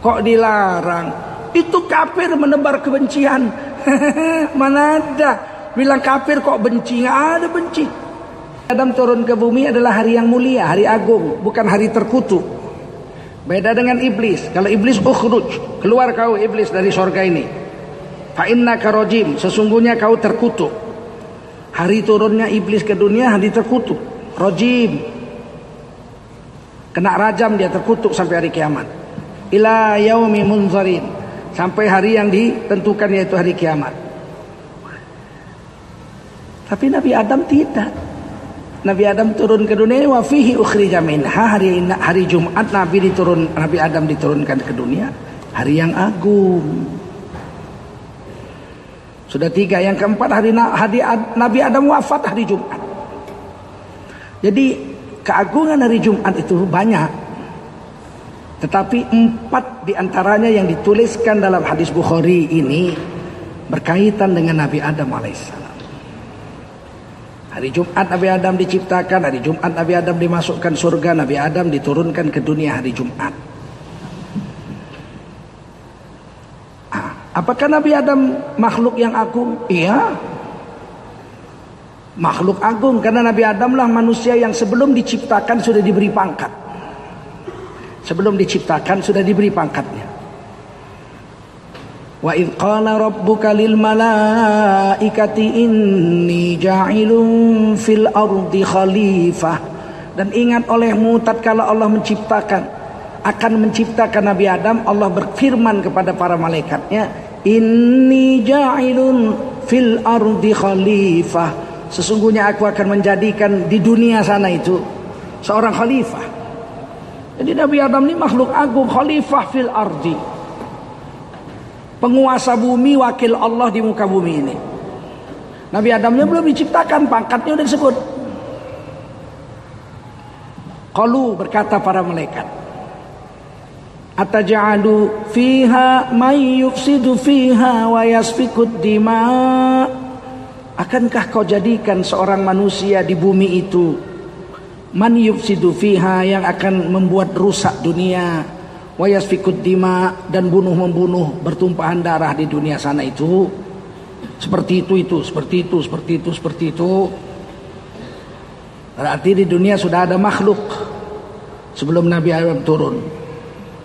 Kok dilarang? Itu kafir menebar kebencian. Mana ada bilang kafir kok benci? Nggak ada benci. Adam turun ke bumi adalah hari yang mulia, hari agung, bukan hari terkutuk. Beda dengan iblis. Kalau iblis ukhruj, keluar kau iblis dari sorga ini. Fa innaka rajim, sesungguhnya kau terkutuk. Hari turunnya iblis ke dunia hari terkutuk. Rajim. Kena rajam dia terkutuk sampai hari kiamat. Ila yaumi munzarin. Sampai hari yang ditentukan yaitu hari kiamat. Tapi Nabi Adam tidak. Nabi Adam turun ke dunia wa fihi ukhrija minha hari hari Jumat Nabi diturun Nabi Adam diturunkan ke dunia hari yang agung. Sudah tiga yang keempat hari, hari Nabi Adam wafat hari Jumat. Jadi keagungan hari Jumat itu banyak. Tetapi empat di antaranya yang dituliskan dalam hadis Bukhari ini berkaitan dengan Nabi Adam alaihissalam. Hari Jumat Nabi Adam diciptakan, hari Jumat Nabi Adam dimasukkan surga, Nabi Adam diturunkan ke dunia hari Jumat. Ah, apakah Nabi Adam makhluk yang agung? Iya. Makhluk agung karena Nabi Adam lah manusia yang sebelum diciptakan sudah diberi pangkat. Sebelum diciptakan sudah diberi pangkatnya. Wa idh qala rabbuka lil malaikati inni ja'ilun fil ardi khalifah. Dan ingat olehmu tatkala Allah menciptakan akan menciptakan Nabi Adam Allah berfirman kepada para malaikatnya inni ja'ilun fil ardi khalifah. Sesungguhnya aku akan menjadikan di dunia sana itu seorang khalifah jadi Nabi Adam ini makhluk agung khalifah fil ardi. Penguasa bumi wakil Allah di muka bumi ini. Nabi Adamnya belum diciptakan pangkatnya udah disebut. Qalu berkata para malaikat Ataja'alu fiha may yufsidu fiha wa yasfikud dima? Akankah kau jadikan seorang manusia di bumi itu Man yufsidu fiha yang akan membuat rusak dunia. Wayasfikud dima dan bunuh membunuh bertumpahan darah di dunia sana itu. Seperti itu itu seperti itu seperti itu seperti itu. Berarti di dunia sudah ada makhluk. Sebelum Nabi Adam turun.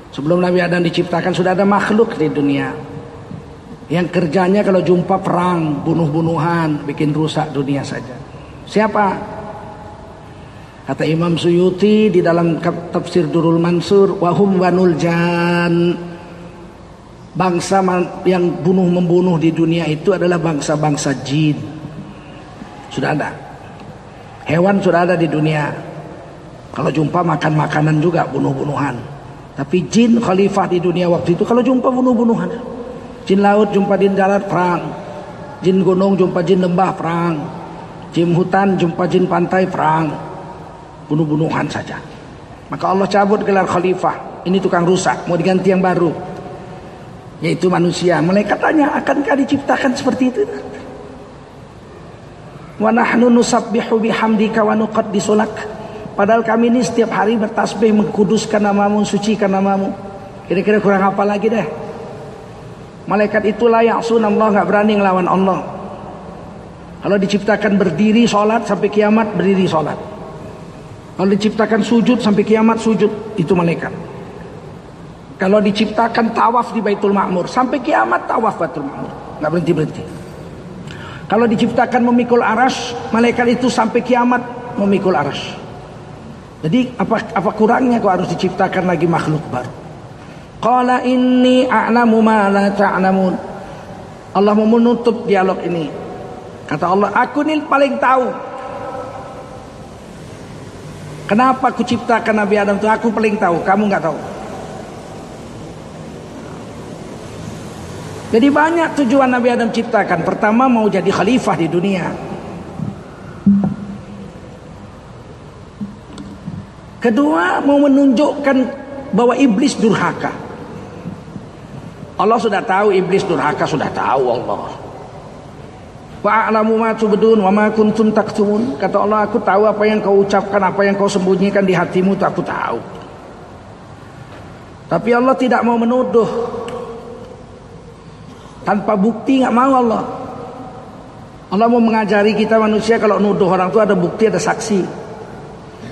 Sebelum Nabi Adam diciptakan sudah ada makhluk di dunia. Yang kerjanya kalau jumpa perang bunuh-bunuhan bikin rusak dunia saja. Siapa Kata Imam Suyuti di dalam tafsir Durul Mansur, wahum wanul jan. Bangsa yang bunuh membunuh di dunia itu adalah bangsa-bangsa jin. Sudah ada. Hewan sudah ada di dunia. Kalau jumpa makan makanan juga bunuh-bunuhan. Tapi jin khalifah di dunia waktu itu kalau jumpa bunuh-bunuhan. Jin laut jumpa jin darat perang. Jin gunung jumpa jin lembah perang. Jin hutan jumpa jin pantai perang bunuh-bunuhan saja. Maka Allah cabut gelar khalifah. Ini tukang rusak, mau diganti yang baru. Yaitu manusia. Mereka tanya, akankah diciptakan seperti itu? Wa nahnu nusabbihu bihamdika wa nuqaddisulak. Padahal kami ini setiap hari bertasbih mengkuduskan namamu, sucikan namamu. Kira-kira kurang apa lagi deh? Malaikat itulah yang Allah nggak berani ngelawan Allah. Kalau diciptakan berdiri sholat sampai kiamat berdiri sholat. Kalau diciptakan sujud sampai kiamat sujud itu malaikat. Kalau diciptakan tawaf di Baitul Ma'mur sampai kiamat tawaf Baitul Ma'mur, nggak berhenti berhenti. Kalau diciptakan memikul aras, malaikat itu sampai kiamat memikul aras. Jadi apa apa kurangnya kau harus diciptakan lagi makhluk baru? Qala inni a'lamu ma la ta'lamun. Allah mau menutup dialog ini. Kata Allah, aku ini paling tahu Kenapa aku ciptakan Nabi Adam itu aku paling tahu, kamu nggak tahu. Jadi banyak tujuan Nabi Adam ciptakan. Pertama mau jadi khalifah di dunia. Kedua mau menunjukkan bahwa iblis durhaka. Allah sudah tahu iblis durhaka sudah tahu Allah. Wa a'lamu ma tubdun wa ma kuntum taktumun. Kata Allah, aku tahu apa yang kau ucapkan, apa yang kau sembunyikan di hatimu itu aku tahu. Tapi Allah tidak mau menuduh. Tanpa bukti nggak mau Allah. Allah mau mengajari kita manusia kalau nuduh orang itu ada bukti, ada saksi.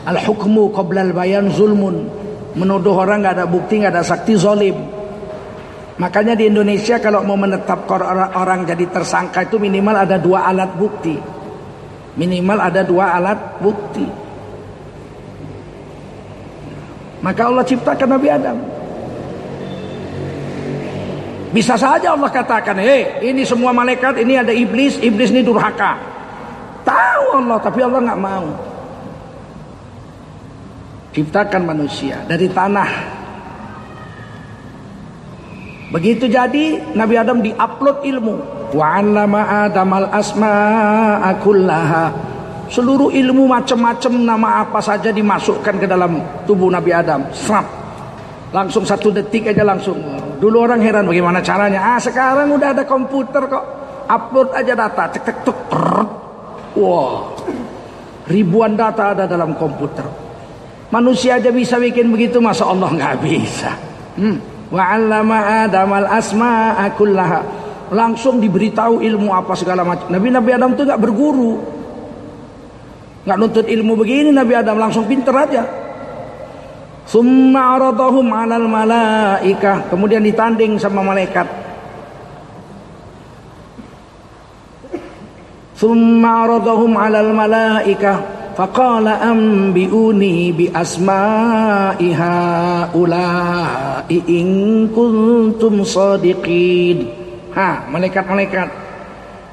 Al hukmu qabla al bayan zulmun. Menuduh orang nggak ada bukti, nggak ada saksi zolim. Makanya di Indonesia kalau mau menetapkan orang, orang jadi tersangka itu minimal ada dua alat bukti. Minimal ada dua alat bukti. Maka Allah ciptakan Nabi Adam. Bisa saja Allah katakan, hei ini semua malaikat, ini ada iblis, iblis ini durhaka. Tahu Allah, tapi Allah nggak mau. Ciptakan manusia dari tanah. Begitu jadi Nabi Adam diupload ilmu. Wa 'allama Adam al-asma'a kullaha. Seluruh ilmu macam-macam nama apa saja dimasukkan ke dalam tubuh Nabi Adam. Serap. Langsung satu detik aja langsung. Dulu orang heran bagaimana caranya. Ah sekarang udah ada komputer kok. Upload aja data. Cek cek cek. Wah. Ribuan data ada dalam komputer. Manusia aja bisa bikin begitu, masa Allah nggak bisa. Hmm. Wa 'allama Adam al-asma'a kullaha. Langsung diberitahu ilmu apa segala macam. Nabi Nabi Adam itu nggak berguru. nggak nuntut ilmu begini Nabi Adam langsung pinter aja. Summa aradahum 'alal malaikah. Kemudian ditanding sama malaikat. Summa aradahum 'alal malaikah. Faqala ambiuni bi asma'iha ulai in kuntum sadiqin. Ha, malaikat-malaikat.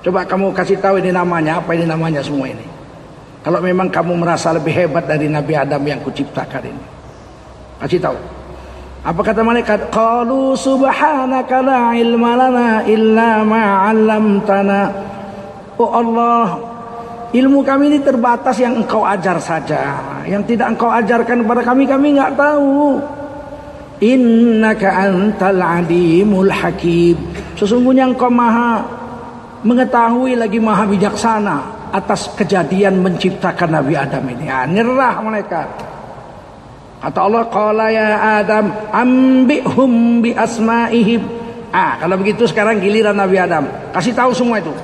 Coba kamu kasih tahu ini namanya, apa ini namanya semua ini. Kalau memang kamu merasa lebih hebat dari Nabi Adam yang kuciptakan ini. Kasih tahu. Apa kata malaikat? Qalu subhanaka la ilma lana illa ma 'allamtana. Oh Allah, ilmu kami ini terbatas yang engkau ajar saja. Yang tidak engkau ajarkan kepada kami kami nggak tahu. Innaka antal alimul hakim. Sesungguhnya engkau maha mengetahui lagi maha bijaksana atas kejadian menciptakan Nabi Adam ini. Ya, nyerah mereka. Kata Allah, "Qala ya Adam, ambihum bi asma'ihim." Ah, kalau begitu sekarang giliran Nabi Adam. Kasih tahu semua itu.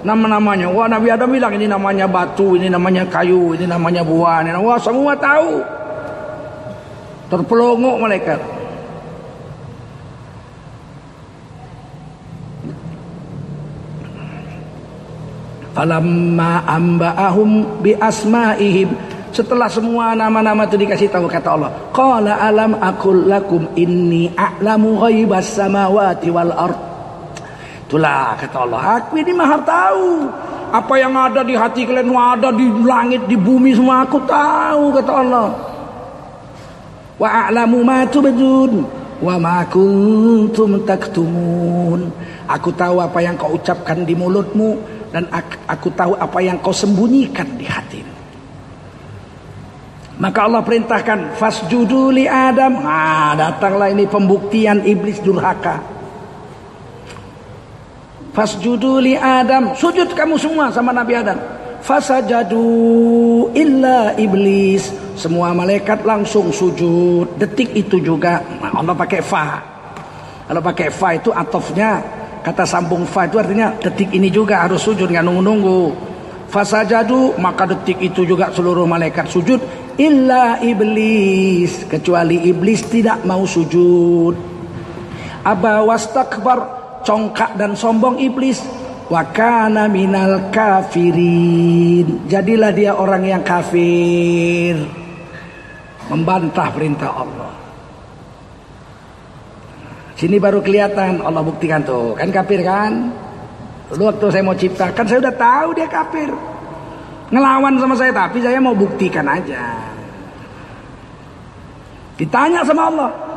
Nama-namanya. Wah, Nabi Adam bilang ini namanya batu, ini namanya kayu, ini namanya buah, ini wah semua tahu. Terpelongok malaikat. Falamma amba'ahum bi asma'ihim setelah semua nama-nama itu dikasih tahu kata Allah, qala alam akul lakum inni a'lamu ghaibas samawati wal ard. Itulah kata Allah, aku ini maha tahu apa yang ada di hati kalian, ada di langit, di bumi semua aku tahu kata Allah. Wa a'lamu ma tubdun wa ma kuntum taktumun. Aku tahu apa yang kau ucapkan di mulutmu dan aku tahu apa yang kau sembunyikan di hatimu. Maka Allah perintahkan fasjudu li Adam. Nah, datanglah ini pembuktian iblis durhaka. Fasjudu li Adam. Sujud kamu semua sama Nabi Adam. Fasajadu illa iblis. Semua malaikat langsung sujud. Detik itu juga. Nah, Allah pakai fa. Kalau pakai fa itu atofnya kata sambung fa itu artinya detik ini juga harus sujud nggak nunggu-nunggu. Fasajadu maka detik itu juga seluruh malaikat sujud illa iblis kecuali iblis tidak mau sujud aba wastakbar congkak dan sombong iblis. Wa kana minal kafirin. Jadilah dia orang yang kafir. Membantah perintah Allah. Sini baru kelihatan. Allah buktikan tuh. Kan kafir kan? Dulu waktu saya mau ciptakan saya udah tahu dia kafir. Ngelawan sama saya tapi saya mau buktikan aja. Ditanya sama Allah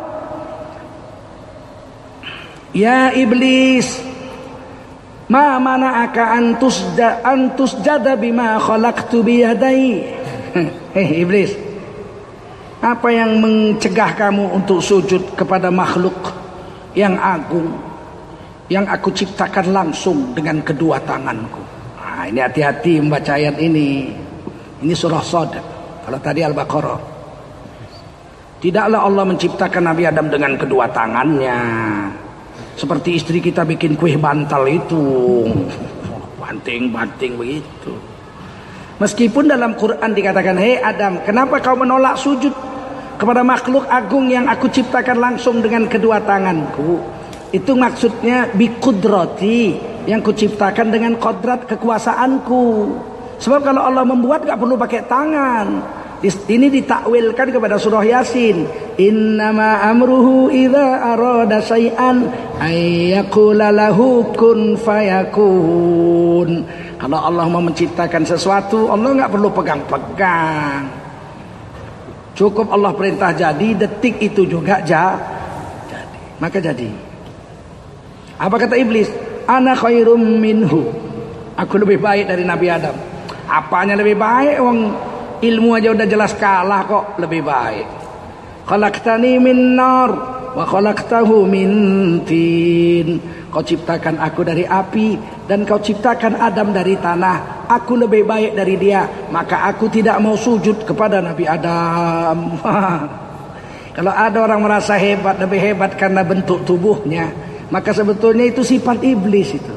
ya iblis ma mana'aka antus da, antus jada bima khalaqtu biyadai hei iblis apa yang mencegah kamu untuk sujud kepada makhluk yang agung yang aku ciptakan langsung dengan kedua tanganku Nah, ini hati-hati membaca ayat ini. Ini surah Sod. Kalau tadi Al-Baqarah. Tidaklah Allah menciptakan Nabi Adam dengan kedua tangannya. Seperti istri kita bikin kue bantal itu. Banting-banting begitu. Meskipun dalam Quran dikatakan, Hei Adam, kenapa kau menolak sujud kepada makhluk agung yang aku ciptakan langsung dengan kedua tanganku? Itu maksudnya bikudrati yang kuciptakan dengan kodrat kekuasaanku. Sebab kalau Allah membuat gak perlu pakai tangan. Ini ditakwilkan kepada surah Yasin. Innama amruhu idza arada syai'an ayyakula lahu kun fayakun. Kalau Allah mau menciptakan sesuatu, Allah nggak perlu pegang-pegang. Cukup Allah perintah jadi, detik itu juga ja, jadi. Maka jadi. Apa kata iblis? Ana khairum minhu. Aku lebih baik dari Nabi Adam. Apanya lebih baik? Wong ilmu aja udah jelas kalah kok lebih baik. Khalaqtani min nar wa khalaqtahu min tin. Kau ciptakan aku dari api dan kau ciptakan Adam dari tanah. Aku lebih baik dari dia maka aku tidak mau sujud kepada Nabi Adam. Kalau ada orang merasa hebat lebih hebat karena bentuk tubuhnya maka sebetulnya itu sifat iblis itu.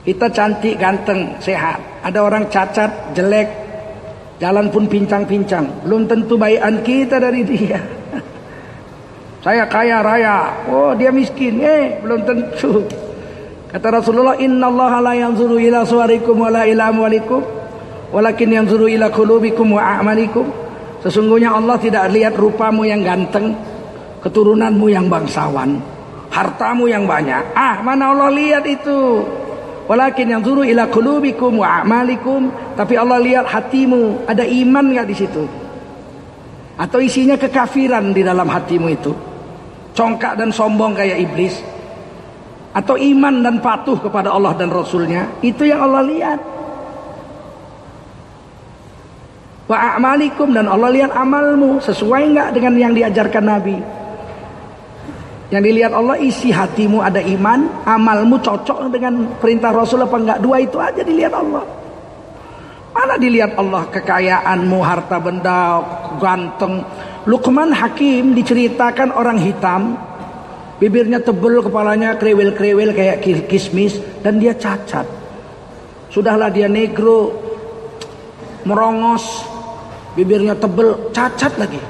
Kita cantik, ganteng, sehat. Ada orang cacat, jelek, jalan pun pincang-pincang. Belum tentu bayian kita dari dia. Saya kaya raya, oh dia miskin, eh belum tentu. Kata Rasulullah, Inna Allah la yanzuru ila suarikum wa la ila amwalikum, walakin yanzuru ila kulubikum wa a'malikum. Sesungguhnya Allah tidak lihat rupamu yang ganteng, keturunanmu yang bangsawan, hartamu yang banyak. Ah, mana Allah lihat itu? Walakin yang zuru ila qulubikum wa a'malikum. Tapi Allah lihat hatimu, ada iman nggak di situ? Atau isinya kekafiran di dalam hatimu itu? Congkak dan sombong kayak iblis? Atau iman dan patuh kepada Allah dan Rasulnya? Itu yang Allah lihat. Wa a'malikum dan Allah lihat amalmu sesuai nggak dengan yang diajarkan Nabi. Yang dilihat Allah isi hatimu ada iman, amalmu cocok dengan perintah Rasul apa enggak? Dua itu aja dilihat Allah. Mana dilihat Allah kekayaanmu, harta benda, ganteng. Luqman Hakim diceritakan orang hitam, bibirnya tebel, kepalanya krewel-krewel kayak kismis dan dia cacat. Sudahlah dia negro, merongos, bibirnya tebel, cacat lagi.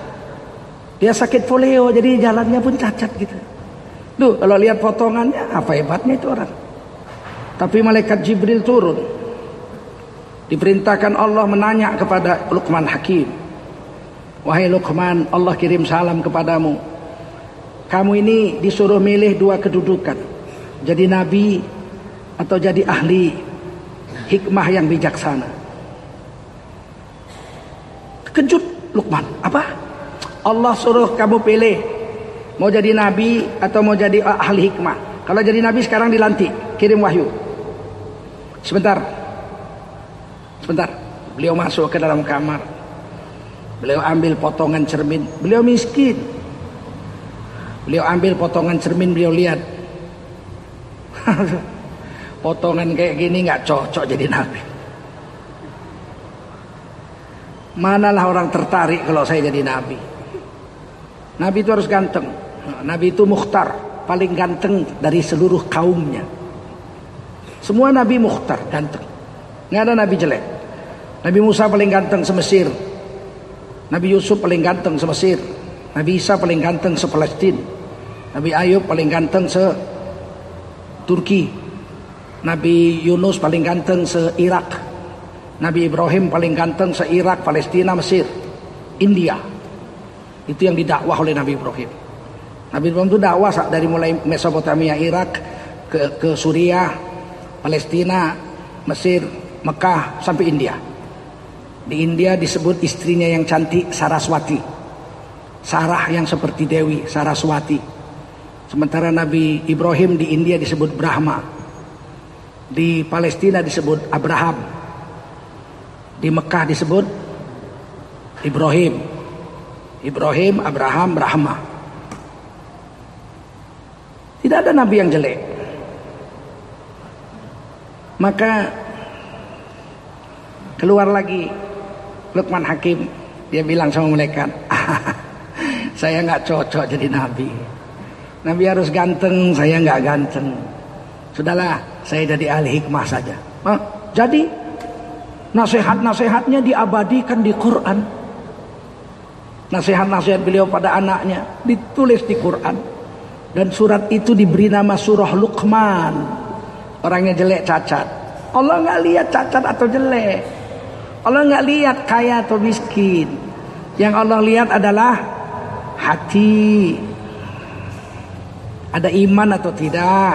Dia sakit polio jadi jalannya pun cacat gitu. Duh, kalau lihat potongannya apa hebatnya itu orang. Tapi malaikat Jibril turun. Diperintahkan Allah menanya kepada Luqman Hakim. Wahai Luqman, Allah kirim salam kepadamu. Kamu ini disuruh milih dua kedudukan. Jadi nabi atau jadi ahli hikmah yang bijaksana. Kejut Luqman, apa? Allah suruh kamu pilih Mau jadi nabi atau mau jadi ahli hikmah. Kalau jadi nabi sekarang dilantik, kirim wahyu. Sebentar. Sebentar. Beliau masuk ke dalam kamar. Beliau ambil potongan cermin. Beliau miskin. Beliau ambil potongan cermin, beliau lihat. potongan kayak gini nggak cocok jadi nabi. Manalah orang tertarik kalau saya jadi nabi. Nabi itu harus ganteng. Nabi itu mukhtar, paling ganteng dari seluruh kaumnya. Semua nabi mukhtar, ganteng. Nggak ada nabi jelek. Nabi Musa paling ganteng semesir. Nabi Yusuf paling ganteng semesir. Nabi Isa paling ganteng se Palestina. Nabi Ayub paling ganteng se Turki. Nabi Yunus paling ganteng se Irak. Nabi Ibrahim paling ganteng se Irak, Palestina, Mesir, India. Itu yang didakwah oleh Nabi Ibrahim. Nabi Ibrahim itu dakwah dari mulai Mesopotamia, Irak ke ke Suriah, Palestina, Mesir, Mekah sampai India. Di India disebut istrinya yang cantik Saraswati. Sarah yang seperti Dewi, Saraswati. Sementara Nabi Ibrahim di India disebut Brahma. Di Palestina disebut Abraham. Di Mekah disebut Ibrahim. Ibrahim, Abraham, Brahma. Tidak ada nabi yang jelek. Maka keluar lagi Luqman Hakim Dia bilang sama malaikat, saya nggak cocok jadi nabi. Nabi harus ganteng, saya nggak ganteng. Sudahlah, saya jadi ahli hikmah saja. Hah? Jadi nasihat-nasihatnya diabadikan di Quran. Nasihat-nasihat beliau pada anaknya ditulis di Quran. Dan surat itu diberi nama surah Luqman. Orangnya jelek cacat. Allah nggak lihat cacat atau jelek. Allah nggak lihat kaya atau miskin. Yang Allah lihat adalah hati. Ada iman atau tidak.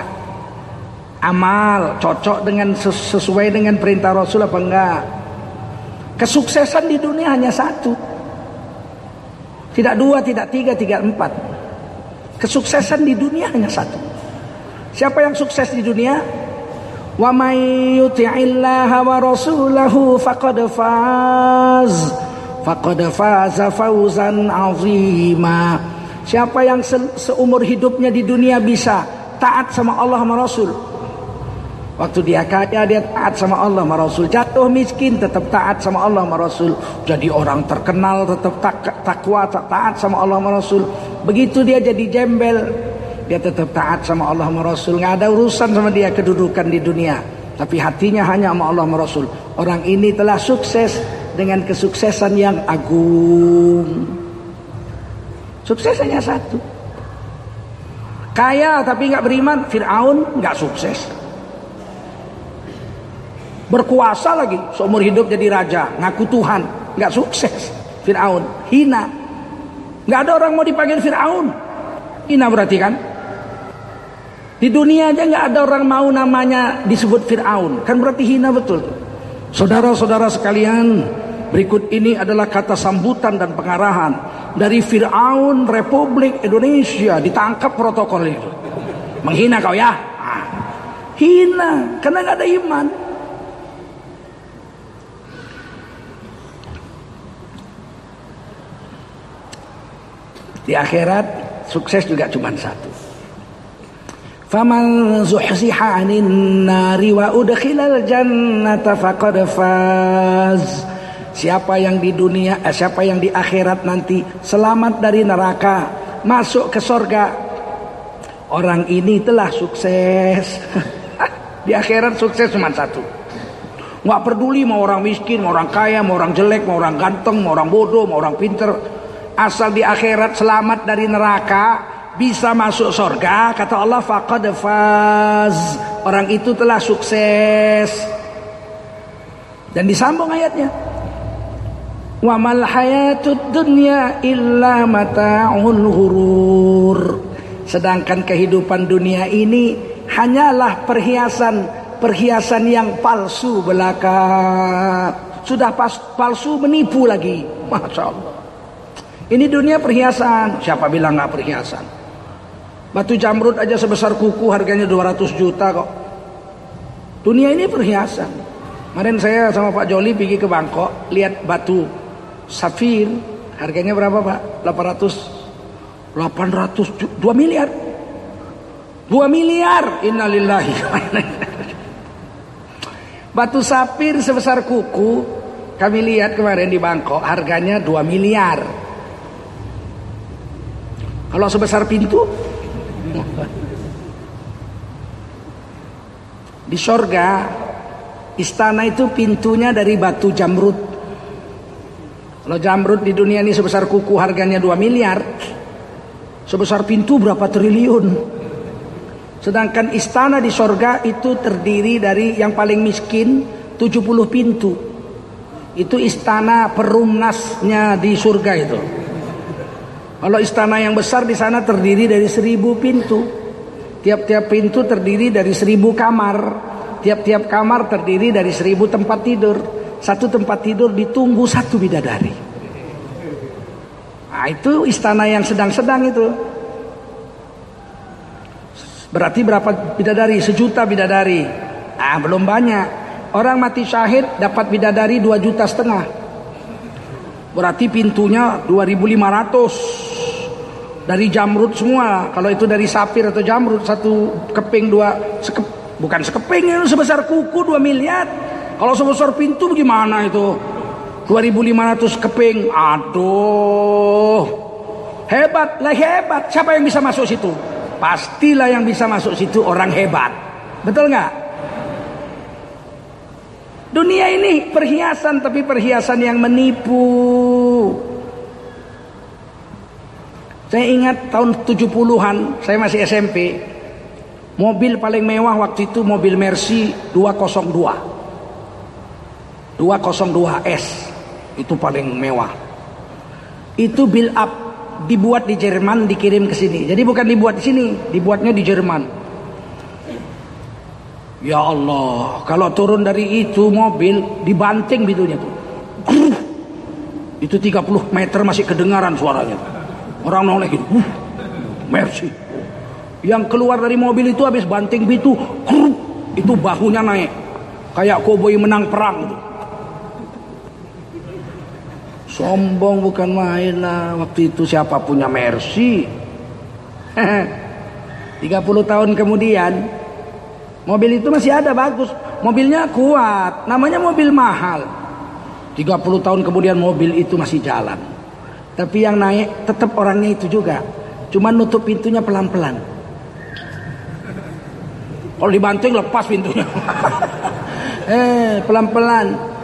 Amal cocok dengan sesuai dengan perintah Rasul apa enggak. Kesuksesan di dunia hanya satu. Tidak dua, tidak tiga, tidak empat. Kesuksesan di dunia hanya satu. Siapa yang sukses di dunia? Wa may yuti'illaha wa rasulahu faqad faz. Faqad faza fawzan 'azima. Siapa yang se seumur hidupnya di dunia bisa taat sama Allah sama Rasul. Waktu dia kaya dia taat sama Allah sama Rasul. Jatuh miskin tetap taat sama Allah sama Rasul. Jadi orang terkenal tetap tak, takwa taat sama Allah sama Rasul. Begitu dia jadi jembel dia tetap taat sama Allah sama Rasul. Nggak ada urusan sama dia kedudukan di dunia. Tapi hatinya hanya sama Allah sama Rasul. Orang ini telah sukses dengan kesuksesan yang agung. Sukses hanya satu. Kaya tapi nggak beriman, Fir'aun nggak sukses. Berkuasa lagi, seumur hidup jadi raja, ngaku Tuhan, nggak sukses. Fir'aun, hina. Nggak ada orang mau dipanggil Fir'aun. Hina berarti kan? Di dunia aja nggak ada orang mau namanya disebut Fir'aun. Kan berarti hina betul. Saudara-saudara sekalian, berikut ini adalah kata sambutan dan pengarahan dari Fir'aun Republik Indonesia ditangkap protokol itu. Menghina kau ya? Ah. Hina, karena nggak ada iman. Di akhirat sukses juga cuma satu. Faman zuhziha 'anil nari wa udkhilal jannata faqad faz. Siapa yang di dunia, eh, siapa yang di akhirat nanti selamat dari neraka, masuk ke sorga, orang ini telah sukses. di akhirat sukses cuma satu. Nggak peduli mau orang miskin, mau orang kaya, mau orang jelek, mau orang ganteng, mau orang bodoh, mau orang pinter. Asal di akhirat selamat dari neraka, bisa masuk sorga, kata Allah faqad faz. Orang itu telah sukses. Dan disambung ayatnya. Wa mal hayatud dunya illa mata'ul ghurur. Sedangkan kehidupan dunia ini hanyalah perhiasan perhiasan yang palsu belaka. Sudah pas, palsu menipu lagi. Masya Allah. Ini dunia perhiasan. Siapa bilang nggak perhiasan? Batu jamrut aja sebesar kuku harganya 200 juta kok. Dunia ini perhiasan. Kemarin saya sama Pak Joli pergi ke Bangkok, lihat batu safir, harganya berapa Pak? 800 800 2 miliar. 2 miliar. Innalillahi. Batu safir sebesar kuku kami lihat kemarin di Bangkok harganya 2 miliar. Kalau sebesar pintu di sorga istana itu pintunya dari batu jamrut. Kalau jamrut di dunia ini sebesar kuku harganya 2 miliar, sebesar pintu berapa triliun. Sedangkan istana di sorga itu terdiri dari yang paling miskin 70 pintu. Itu istana perumnasnya di surga itu. Kalau istana yang besar di sana terdiri dari seribu pintu. Tiap-tiap pintu terdiri dari seribu kamar. Tiap-tiap kamar terdiri dari seribu tempat tidur. Satu tempat tidur ditunggu satu bidadari. Nah itu istana yang sedang-sedang itu. Berarti berapa bidadari? Sejuta bidadari. Ah belum banyak. Orang mati syahid dapat bidadari dua juta setengah. Berarti pintunya 2500 dari jamrut semua. Kalau itu dari sapir atau jamrut satu keping dua sekep, bukan sekeping itu sebesar kuku 2 miliar. Kalau sebesar pintu bagaimana itu? 2500 keping. Aduh. Hebat, lah hebat. Siapa yang bisa masuk situ? Pastilah yang bisa masuk situ orang hebat. Betul nggak? Dunia ini perhiasan tapi perhiasan yang menipu. Saya ingat tahun 70-an, saya masih SMP. Mobil paling mewah waktu itu mobil Mercy 202. 202S. Itu paling mewah. Itu build up dibuat di Jerman dikirim ke sini. Jadi bukan dibuat di sini, dibuatnya di Jerman. Ya Allah, kalau turun dari itu mobil dibanting pintunya tuh. Itu 30 meter masih kedengaran suaranya. Orang noleh gitu. Uh, mercy. Yang keluar dari mobil itu habis banting pintu. Krup, itu bahunya naik. Kayak koboi menang perang gitu. Sombong bukan main lah. Waktu itu siapa punya mercy. 30 tahun kemudian. Mobil itu masih ada bagus. Mobilnya kuat. Namanya mobil mahal. 30 tahun kemudian mobil itu masih jalan. Tapi yang naik tetap orangnya itu juga. Cuma nutup pintunya pelan-pelan. Kalau dibanting lepas pintunya. eh, pelan-pelan.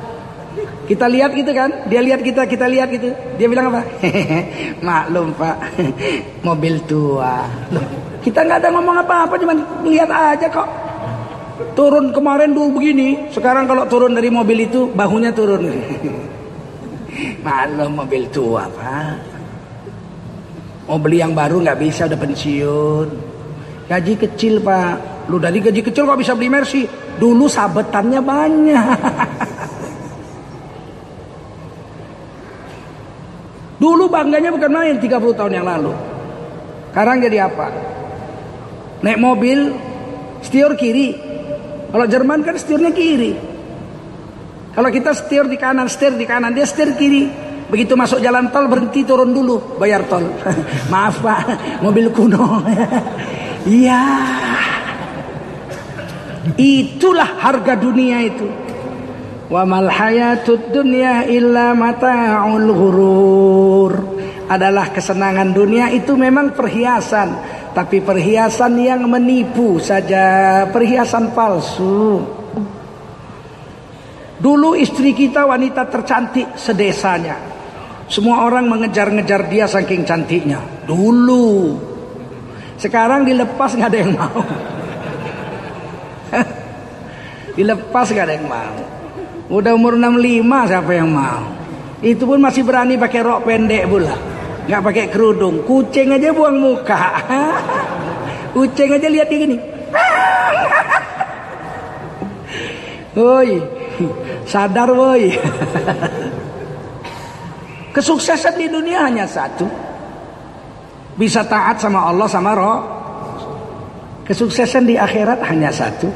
Kita lihat gitu kan? Dia lihat kita, kita lihat gitu. Dia bilang apa? Maklum pak, mobil tua. Loh, kita nggak ada ngomong apa-apa, cuma lihat aja kok. Turun kemarin dulu begini, sekarang kalau turun dari mobil itu bahunya turun. Maklum mobil tua pak. Mau beli yang baru nggak bisa udah pensiun. Gaji kecil pak. Lu dari gaji kecil kok bisa beli Mercy? Dulu sabetannya banyak. Dulu bangganya bukan main 30 tahun yang lalu. Sekarang jadi apa? Naik mobil, setir kiri. Kalau Jerman kan setirnya kiri. Kalau kita setir di kanan, setir di kanan, dia setir kiri. Begitu masuk jalan tol berhenti turun dulu bayar tol. Maaf pak, mobil kuno. Iya. Itulah harga dunia itu. Wa mal hayatud dunya illa mata'ul ghurur. Adalah kesenangan dunia itu memang perhiasan, tapi perhiasan yang menipu saja, perhiasan palsu. Dulu istri kita wanita tercantik sedesanya. Semua orang mengejar-ngejar dia saking cantiknya. Dulu. Sekarang dilepas nggak ada yang mau. dilepas nggak ada yang mau. Udah umur 65 siapa yang mau? Itu pun masih berani pakai rok pendek pula. Nggak pakai kerudung. Kucing aja buang muka. Kucing aja lihat dia gini. Oi, sadar woi. Kesuksesan di dunia hanya satu. Bisa taat sama Allah sama roh. Kesuksesan di akhirat hanya satu.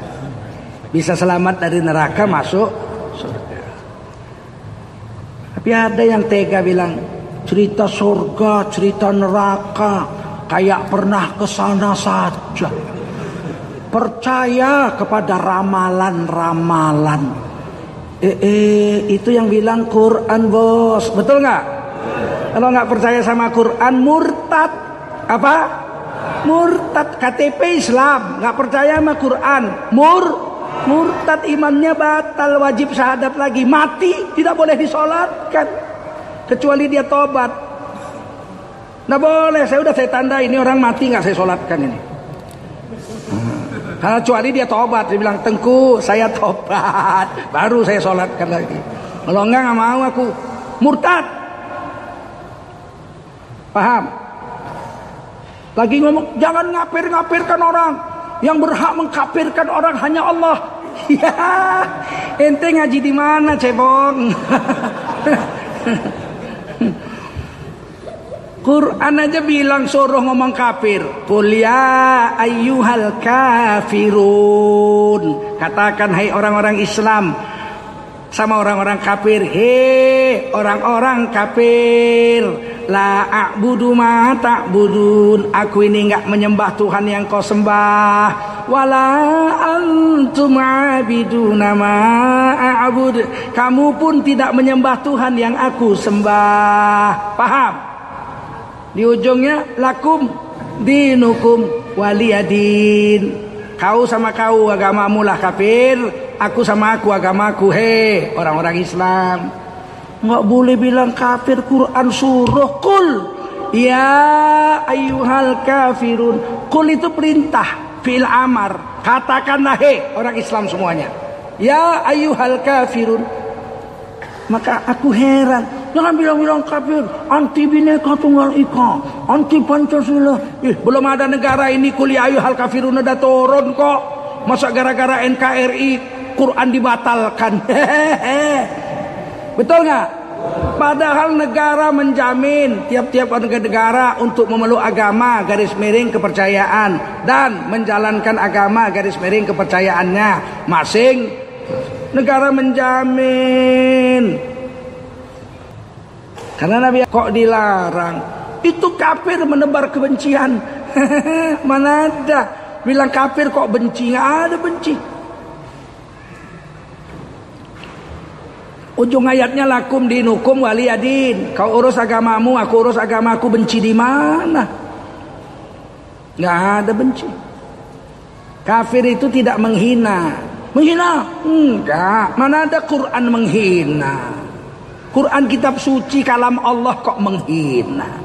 Bisa selamat dari neraka masuk surga. Tapi ada yang tega bilang cerita surga, cerita neraka kayak pernah ke sana saja. Percaya kepada ramalan-ramalan. Eh, eh, itu yang bilang Quran bos, betul nggak? Kalau nggak percaya sama Quran, murtad. Apa? Murtad KTP Islam, nggak percaya sama Quran, mur murtad imannya batal, wajib syahadat lagi, mati tidak boleh disolatkan kecuali dia tobat. Nggak boleh, saya udah saya tanda ini orang mati nggak saya solatkan ini. Kecuali dia tobat, dia bilang tengku saya tobat, baru saya sholatkan lagi. Kalau enggak nggak mau aku murtad. Paham? Lagi ngomong jangan ngapir-ngapirkan orang. Yang berhak mengkapirkan orang hanya Allah. Ya, ente ngaji di mana, cebong? Quran aja bilang suruh ngomong kafir. Qul ya ayyuhal kafirun. Katakan hai orang-orang Islam sama orang-orang kafir. He orang-orang kafir. La a'budu ma ta'budun. Aku ini enggak menyembah Tuhan yang kau sembah. wala antum abiduna ma a'bud. Kamu pun tidak menyembah Tuhan yang aku sembah. Paham? Di ujungnya lakum dinukum waliyadin. Kau sama kau agamamu lah kafir, aku sama aku agamaku. Hei orang-orang Islam. Nggak boleh bilang kafir Quran surah kul. Ya ayuhal kafirun. Kul itu perintah, fil amar. Katakanlah hei orang Islam semuanya. Ya ayuhal kafirun. Maka aku heran Jangan bilang-bilang kafir, anti bineka tunggal ika, anti Pancasila. Eh, belum ada negara ini kuliah hal kafirun udah turun kok. Masa gara-gara NKRI Quran dibatalkan. Betul nggak? Padahal negara menjamin tiap-tiap negara untuk memeluk agama garis miring kepercayaan dan menjalankan agama garis miring kepercayaannya masing negara menjamin karena Nabi kok dilarang? Itu kafir menebar kebencian. Mana ada bilang kafir kok benci? Nggak ada benci. Ujung ayatnya lakum dinukum waliyadin. Kau urus agamamu, aku urus agamaku. Benci di mana? Nggak ada benci. Kafir itu tidak menghina. Menghina? Enggak. Mana ada Quran menghina? Quran kitab suci kalam Allah kok menghina.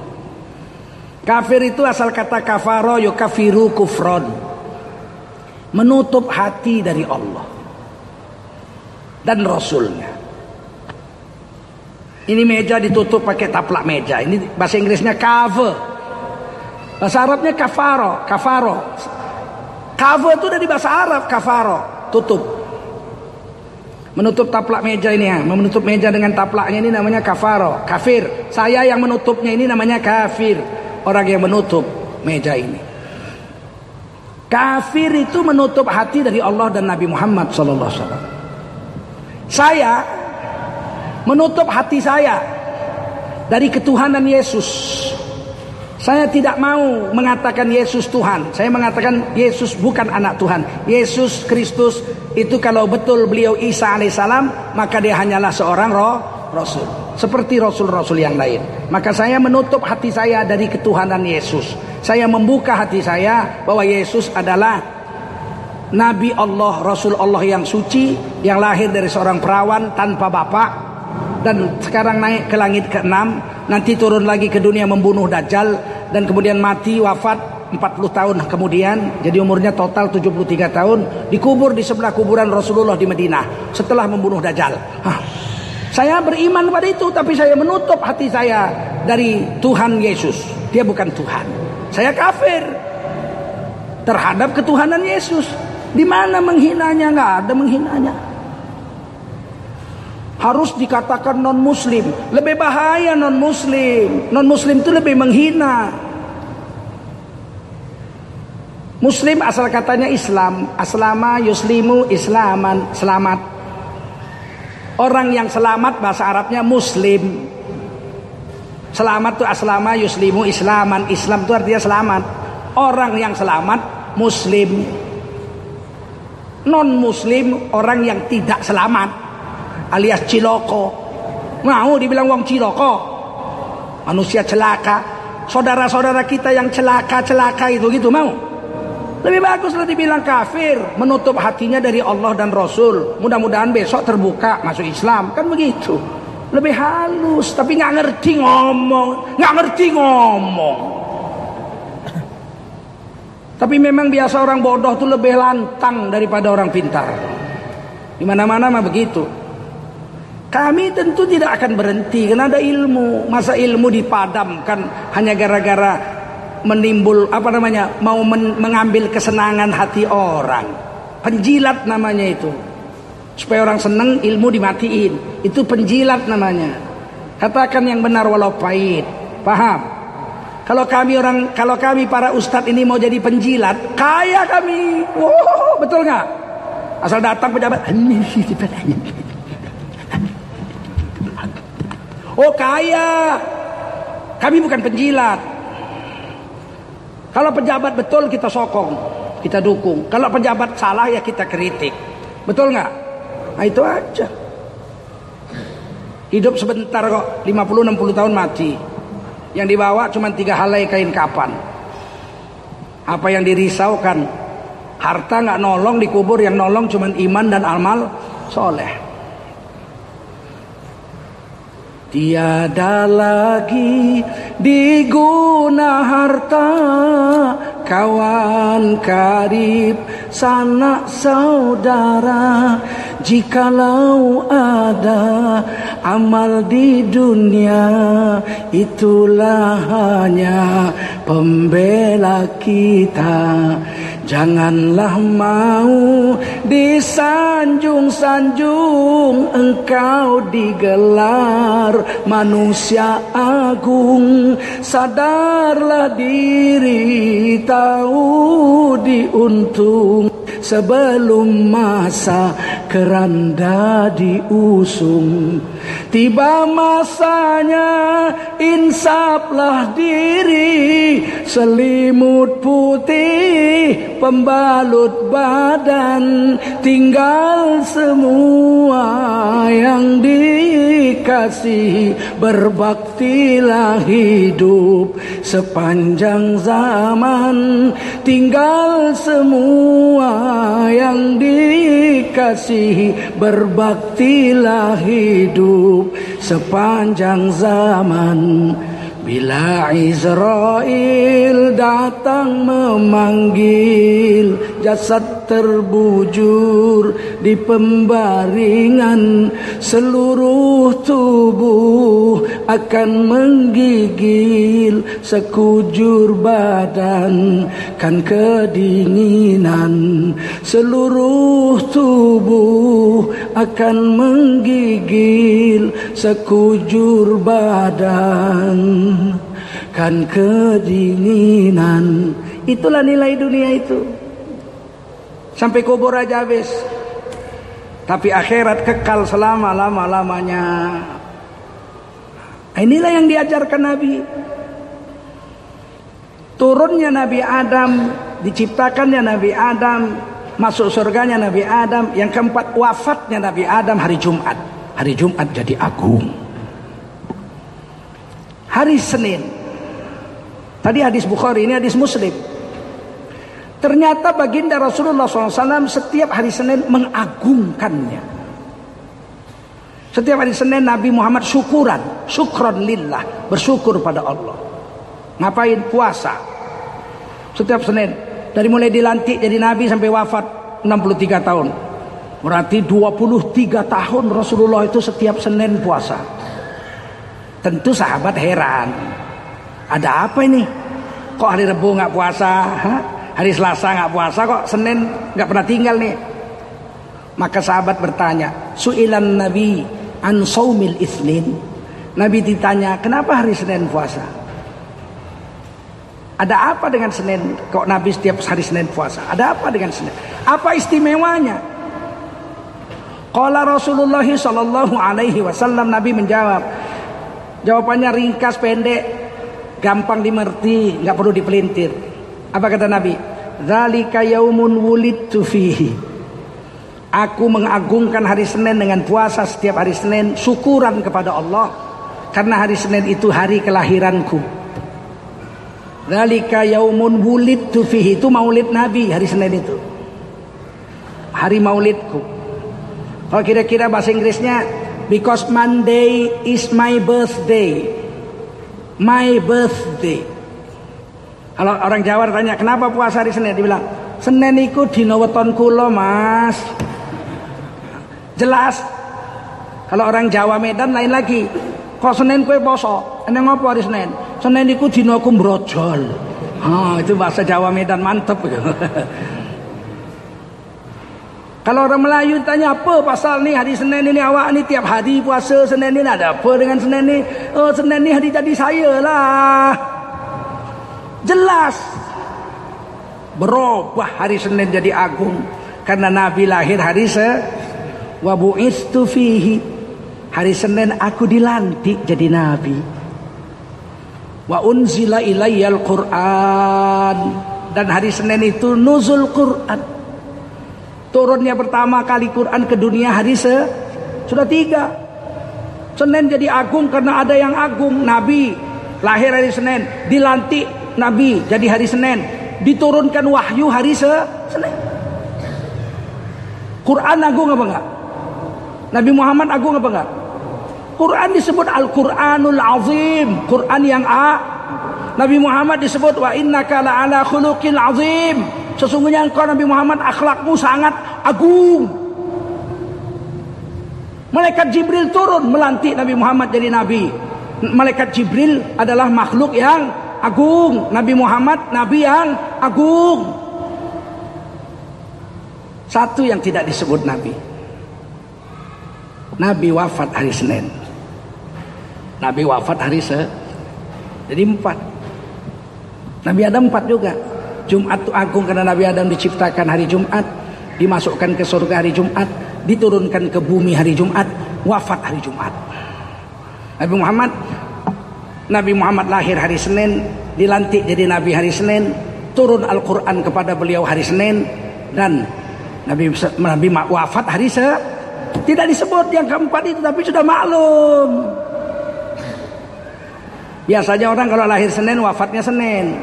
Kafir itu asal kata kafaro kafiru kufron. Menutup hati dari Allah. Dan Rasulnya. Ini meja ditutup pakai taplak meja. Ini bahasa Inggrisnya cover. Bahasa Arabnya kafaro. Kafaro. Cover itu dari bahasa Arab kafaro. Tutup. Menutup taplak meja ini ya, menutup meja dengan taplaknya ini namanya kafaro, kafir. Saya yang menutupnya ini namanya kafir. Orang yang menutup meja ini. Kafir itu menutup hati dari Allah dan Nabi Muhammad wasallam. Saya menutup hati saya dari ketuhanan Yesus. Saya tidak mau mengatakan Yesus Tuhan. Saya mengatakan Yesus bukan anak Tuhan. Yesus Kristus itu kalau betul beliau Isa alaihissalam maka dia hanyalah seorang roh rasul. Seperti rasul-rasul yang lain. Maka saya menutup hati saya dari ketuhanan Yesus. Saya membuka hati saya bahwa Yesus adalah Nabi Allah, Rasul Allah yang suci, yang lahir dari seorang perawan tanpa bapak, dan sekarang naik ke langit ke-6 nanti turun lagi ke dunia membunuh Dajjal dan kemudian mati wafat 40 tahun kemudian jadi umurnya total 73 tahun dikubur di sebelah kuburan Rasulullah di Madinah setelah membunuh Dajjal. Hah. saya beriman pada itu tapi saya menutup hati saya dari Tuhan Yesus. Dia bukan Tuhan. Saya kafir terhadap ketuhanan Yesus. Di mana menghinanya? Nggak ada menghinanya harus dikatakan non muslim lebih bahaya non muslim non muslim itu lebih menghina. Muslim asal katanya Islam. Aslama yuslimu islaman. Selamat. Orang yang selamat bahasa Arabnya muslim. Selamat itu aslama yuslimu islaman. Islam itu artinya selamat. Orang yang selamat muslim. Non muslim orang yang tidak selamat alias ciloko. Mau dibilang wong ciloko? Manusia celaka. Saudara-saudara kita yang celaka-celaka itu gitu mau? Lebih bagus lah dibilang kafir, menutup hatinya dari Allah dan Rasul. Mudah-mudahan besok terbuka masuk Islam, kan begitu. Lebih halus, tapi nggak ngerti ngomong, nggak ngerti ngomong. Tapi memang biasa orang bodoh tuh lebih lantang daripada orang pintar. Di mana-mana mah begitu. Kami tentu tidak akan berhenti karena ada ilmu. Masa ilmu dipadamkan hanya gara-gara menimbul apa namanya mau men, mengambil kesenangan hati orang. Penjilat namanya itu. Supaya orang senang ilmu dimatiin. Itu penjilat namanya. Katakan yang benar walau pahit. Paham? Kalau kami orang kalau kami para ustadz ini mau jadi penjilat, kaya kami. Wow, betul nggak? Asal datang pejabat, Oh kaya. Kami bukan penjilat. Kalau pejabat betul kita sokong. kita dukung. Kalau pejabat salah ya kita kritik. Betul nggak? Nah itu aja. Hidup sebentar kok, 50-60 tahun mati. Yang dibawa cuma tiga halai kain kapan. Apa yang dirisaukan? Harta nggak nolong dikubur, yang nolong cuma iman dan amal soleh. Tiada lagi diguna harta kawan karib sanak saudara. Jikalau ada amal di dunia itulah hanya pembela kita Janganlah mau disanjung-sanjung engkau digelar manusia agung. Sadarlah diri tahu diuntung sebelum masa keranda diusung. Tiba masanya insaplah diri selimut putih pembalut badan tinggal semua yang dikasih. Berbaktilah hidup sepanjang zaman. Tinggal semua yang dikasih. Berbaktilah hidup sepanjang zaman Bila Israel datang memanggil jasad terbujur di pembaringan. Seluruh tubuh akan menggigil sekujur badan kan kedinginan. Seluruh tubuh akan menggigil sekujur badan kan kedinginan. Itulah nilai dunia itu sampai kubur aja habis. Tapi akhirat kekal selama lama lamanya inilah yang diajarkan Nabi. Turunnya Nabi Adam diciptakannya Nabi Adam masuk surganya Nabi Adam. Yang keempat wafatnya Nabi Adam hari Jumat. Hari Jumat jadi agung. Hari Senin. Tadi hadis Bukhari, ini hadis Muslim. Ternyata baginda Rasulullah SAW setiap hari Senin mengagungkannya. Setiap hari Senin Nabi Muhammad syukuran, syukron lillah, bersyukur pada Allah. Ngapain? Puasa. Setiap Senin. Dari mulai dilantik jadi Nabi sampai wafat 63 tahun. Berarti 23 tahun Rasulullah itu setiap Senin puasa. Tentu sahabat heran. Ada apa ini? Kok hari Rebu nggak puasa? Hah? Hari Selasa nggak puasa kok Senin nggak pernah tinggal nih. Maka sahabat bertanya, Su'ilan Nabi an saumil isnin. Nabi ditanya, kenapa hari Senin puasa? Ada apa dengan Senin? Kok Nabi setiap hari Senin puasa? Ada apa dengan Senin? Apa istimewanya? Qala Rasulullah sallallahu alaihi wasallam Nabi menjawab, Jawabannya ringkas, pendek, gampang dimengerti, nggak perlu dipelintir. Apa kata Nabi? Zalika yaumun wulidtu fihi. Aku mengagungkan hari Senin dengan puasa setiap hari Senin, syukuran kepada Allah karena hari Senin itu hari kelahiranku. Zalika yaumun wulidtu fihi. Itu maulid Nabi hari Senin itu. Hari maulidku. Kalau kira-kira bahasa Inggrisnya Because Monday is my birthday. My birthday. Kalau orang Jawa tanya, kenapa puasa hari Senin? Dia bilang, Senin itu dina weton kula, Mas. Jelas. Kalau orang Jawa Medan lain lagi. Kok Senin kue poso? Ini ngopo hari Senin? Senin itu aku brojol. Ah, itu bahasa Jawa Medan mantep Kalau orang Melayu tanya apa pasal ni hari Senin ni awak ni tiap hari puasa Senin ni ada apa dengan Senin ni? Oh Senin ni hari jadi saya lah. Jelas. Berubah hari Senin jadi agung karena Nabi lahir hari se wa bu'istu fihi. Hari Senin aku dilantik jadi nabi. Wa unzila ilayyal Qur'an dan hari Senin itu nuzul Quran. Turunnya pertama kali Quran ke dunia hari se sudah tiga. Senin jadi agung karena ada yang agung. Nabi lahir hari Senin, dilantik Nabi jadi hari Senin, diturunkan wahyu hari se Senin. Quran agung apa enggak? Nabi Muhammad agung apa enggak? Quran disebut Al-Quranul Azim, Quran yang A Nabi Muhammad disebut wa innaka ala khuluqil azim. Sesungguhnya engkau Nabi Muhammad akhlakmu sangat agung. Malaikat Jibril turun melantik Nabi Muhammad jadi nabi. Malaikat Jibril adalah makhluk yang agung. Nabi Muhammad nabi yang agung. Satu yang tidak disebut nabi. Nabi wafat hari Senin. Nabi wafat hari se. Jadi empat. Nabi Adam empat juga. Jumat itu agung karena Nabi Adam diciptakan hari Jumat, dimasukkan ke surga hari Jumat, diturunkan ke bumi hari Jumat, wafat hari Jumat. Nabi Muhammad Nabi Muhammad lahir hari Senin, dilantik jadi nabi hari Senin, turun Al-Qur'an kepada beliau hari Senin dan Nabi Nabi wafat hari se tidak disebut yang keempat itu tapi sudah maklum. Biasanya orang kalau lahir Senin wafatnya Senin.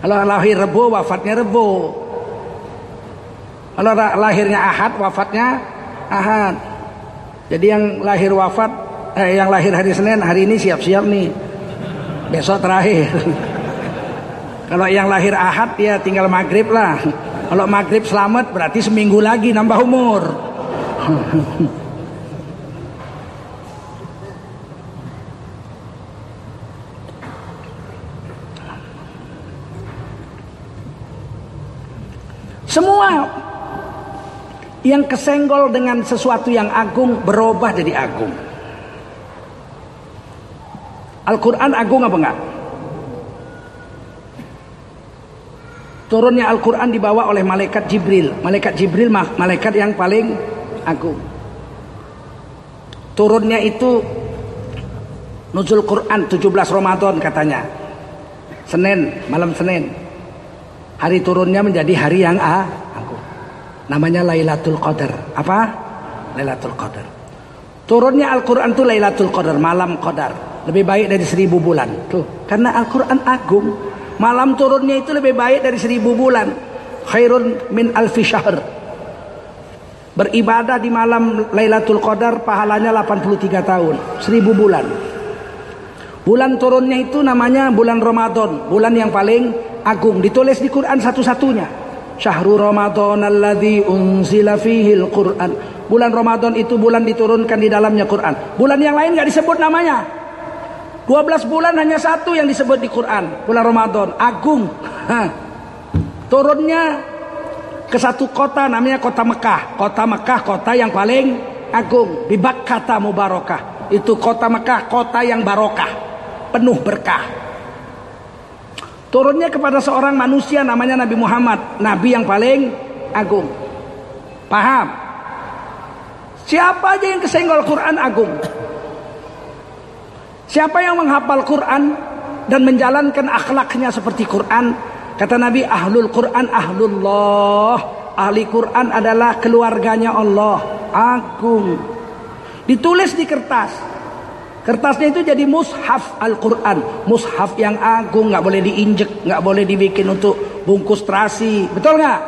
Kalau lahir Rebo wafatnya Rebo. Kalau lahirnya Ahad wafatnya Ahad. Jadi yang lahir wafat eh, yang lahir hari Senin hari ini siap-siap nih. Besok terakhir. kalau yang lahir Ahad ya tinggal maghrib lah. Kalau maghrib selamat berarti seminggu lagi nambah umur. Semua yang kesenggol dengan sesuatu yang agung berubah jadi agung. Al-Quran agung apa enggak? Turunnya Al-Quran dibawa oleh malaikat Jibril. Malaikat Jibril malaikat yang paling agung. Turunnya itu Nuzul Quran 17 Ramadan katanya. Senin, malam Senin. Hari turunnya menjadi hari yang A, aku. Namanya Lailatul Qadar. Apa? Lailatul Qadar. Turunnya Al-Quran itu Lailatul Qadar, malam Qadar. Lebih baik dari seribu bulan. Tuh, karena Al-Quran agung. Malam turunnya itu lebih baik dari seribu bulan. Khairun min alfi syahr. Beribadah di malam Lailatul Qadar pahalanya 83 tahun. Seribu bulan. Bulan turunnya itu namanya bulan Ramadan. Bulan yang paling agung ditulis di Quran satu-satunya Syahrul Ramadan alladzi unzila fihi al-Quran bulan Ramadan itu bulan diturunkan di dalamnya Quran bulan yang lain nggak disebut namanya 12 bulan hanya satu yang disebut di Quran bulan Ramadan. Agung. Turunnya ke satu kota namanya kota Mekah. Kota Mekah kota yang paling agung. Bibak kata mubarakah. Itu kota Mekah kota yang barokah. Penuh berkah. Turunnya kepada seorang manusia namanya Nabi Muhammad, nabi yang paling agung. Paham? Siapa aja yang kesenggol Quran agung? Siapa yang menghafal Quran dan menjalankan akhlaknya seperti Quran? Kata Nabi, ahlul Quran ahlullah. Ahli Quran adalah keluarganya Allah. Agung. Ditulis di kertas. Kertasnya itu jadi mushaf Al-Quran. Mushaf yang agung, nggak boleh diinjek, nggak boleh dibikin untuk bungkus terasi. Betul nggak?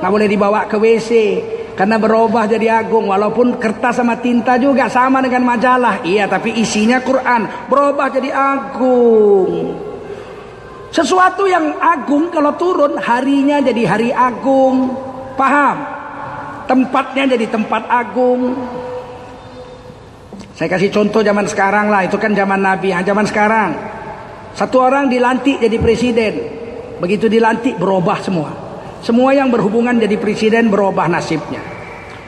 Nggak boleh dibawa ke WC. Karena berubah jadi agung. Walaupun kertas sama tinta juga sama dengan majalah. Iya, tapi isinya Quran. Berubah jadi agung. Sesuatu yang agung kalau turun harinya jadi hari agung. Paham? Tempatnya jadi tempat agung. Saya kasih contoh zaman sekarang lah, itu kan zaman Nabi, zaman sekarang. Satu orang dilantik jadi presiden. Begitu dilantik berubah semua. Semua yang berhubungan jadi presiden berubah nasibnya.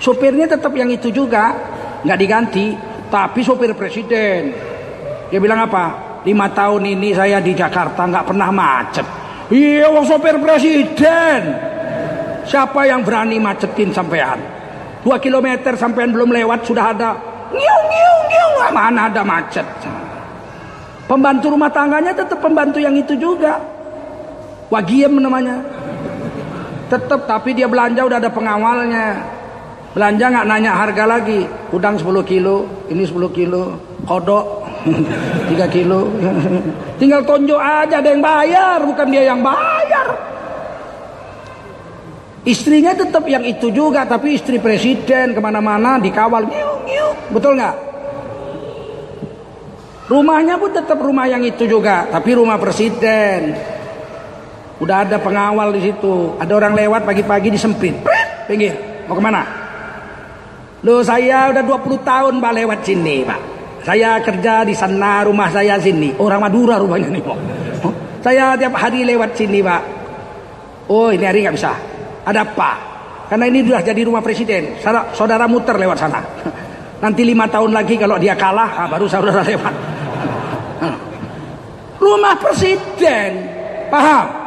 Sopirnya tetap yang itu juga, nggak diganti, tapi sopir presiden. Dia bilang apa? Lima tahun ini saya di Jakarta nggak pernah macet. Iya, wong sopir presiden. Siapa yang berani macetin sampean? Dua kilometer sampean belum lewat sudah ada ngiung ngiung ngiung mana ada macet pembantu rumah tangganya tetap pembantu yang itu juga Wagiem namanya. Tetap tapi dia belanja udah ada pengawalnya. Belanja nggak nanya harga lagi. Udang 10 kilo, ini 10 kilo, kodok 3 kilo. Tinggal tonjok aja ada yang bayar, bukan dia yang bayar. Istrinya tetap yang itu juga, tapi istri presiden ke mana-mana dikawal, betul nggak? Rumahnya pun tetap rumah yang itu juga, tapi rumah presiden. Udah ada pengawal di situ. Ada orang lewat pagi-pagi disempit. Pinggir. Mau ke mana? Loh saya udah 20 tahun pak lewat sini pak. Saya kerja di sana rumah saya sini. Orang Madura rumahnya nih pak. Saya tiap hari lewat sini pak. Oh ini hari nggak bisa. Ada apa? Karena ini sudah jadi rumah presiden. Saudara, saudara muter lewat sana. Nanti lima tahun lagi kalau dia kalah, baru saudara lewat. Rumah presiden, paham?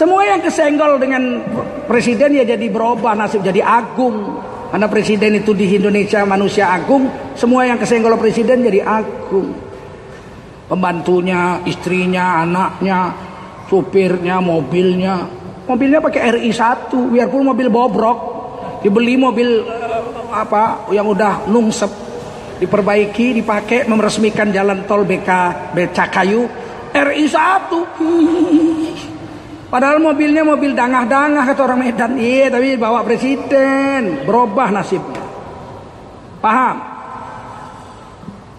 Semua yang kesenggol dengan presiden ya jadi berubah nasib jadi agung. Karena presiden itu di Indonesia manusia agung, semua yang kesenggol presiden jadi agung. Pembantunya, istrinya, anaknya, supirnya, mobilnya. Mobilnya pakai RI 1, biarpun mobil bobrok. Dibeli mobil apa yang udah nungsep diperbaiki, dipakai meresmikan jalan tol BK Becakayu RI 1. Padahal mobilnya mobil dangah-dangah kata orang Medan. Iya, tapi bawa presiden, berubah nasibnya. Paham?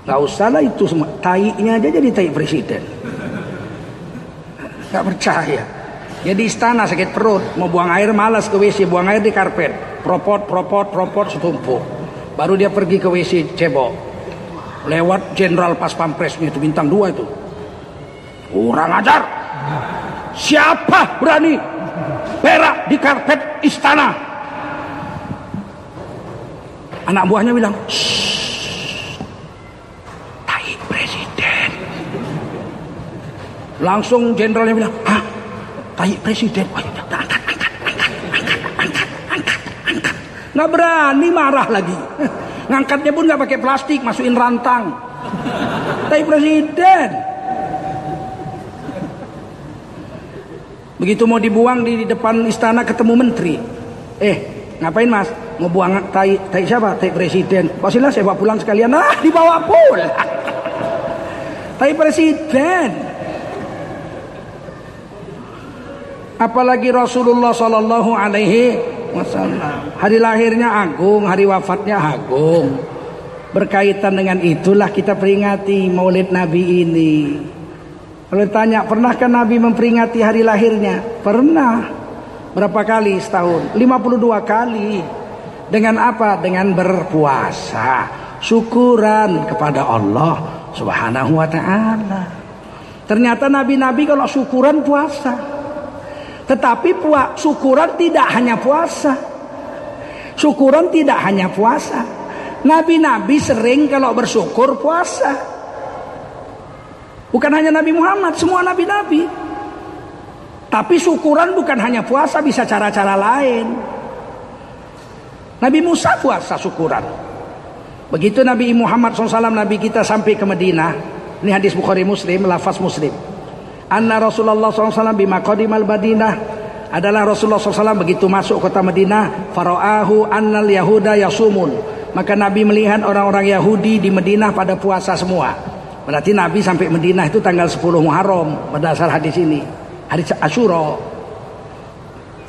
Gak usah lah itu semua. Taiknya aja jadi taik presiden. Gak percaya. Ya di istana sakit perut, mau buang air malas ke WC, buang air di karpet. Propot, propot, propot setumpuk. Baru dia pergi ke WC cebok. Lewat jenderal pas pampresnya itu bintang dua itu. Kurang ajar. Siapa berani berak di karpet istana? Anak buahnya bilang, tai presiden. Langsung jenderalnya bilang, hah? Tai presiden? Ayo, angkat, angkat, angkat, angkat, angkat, angkat, angkat. Nggak berani marah lagi. Ngangkatnya pun nggak pakai plastik, masukin rantang. Tai presiden. Begitu mau dibuang di depan istana ketemu menteri. Eh, ngapain mas? Mau buang tai, tai siapa? Tai presiden. Pastilah saya bawa pulang sekalian. Ah, dibawa pulang. tai presiden. Apalagi Rasulullah Sallallahu Alaihi Wasallam. Hari lahirnya agung, hari wafatnya agung. Berkaitan dengan itulah kita peringati Maulid Nabi ini. Kalau ditanya, pernahkah Nabi memperingati hari lahirnya? Pernah. Berapa kali setahun? 52 kali. Dengan apa? Dengan berpuasa. Syukuran kepada Allah subhanahu wa ta'ala. Ternyata nabi-nabi kalau syukuran puasa. Tetapi puas, syukuran tidak hanya puasa. Syukuran tidak hanya puasa. Nabi-nabi sering kalau bersyukur puasa. Bukan hanya Nabi Muhammad, semua nabi-nabi. Tapi syukuran bukan hanya puasa, bisa cara-cara lain. Nabi Musa puasa syukuran. Begitu Nabi Muhammad SAW, Nabi kita sampai ke Madinah. Ini hadis Bukhari Muslim, lafaz Muslim. Anna Rasulullah SAW bima qadimal Madinah adalah Rasulullah SAW begitu masuk kota Madinah faraahu annal yahuda yasumun maka Nabi melihat orang-orang Yahudi di Madinah pada puasa semua Berarti Nabi sampai Madinah itu tanggal 10 Muharram berdasar hadis ini. Hadis Asyura.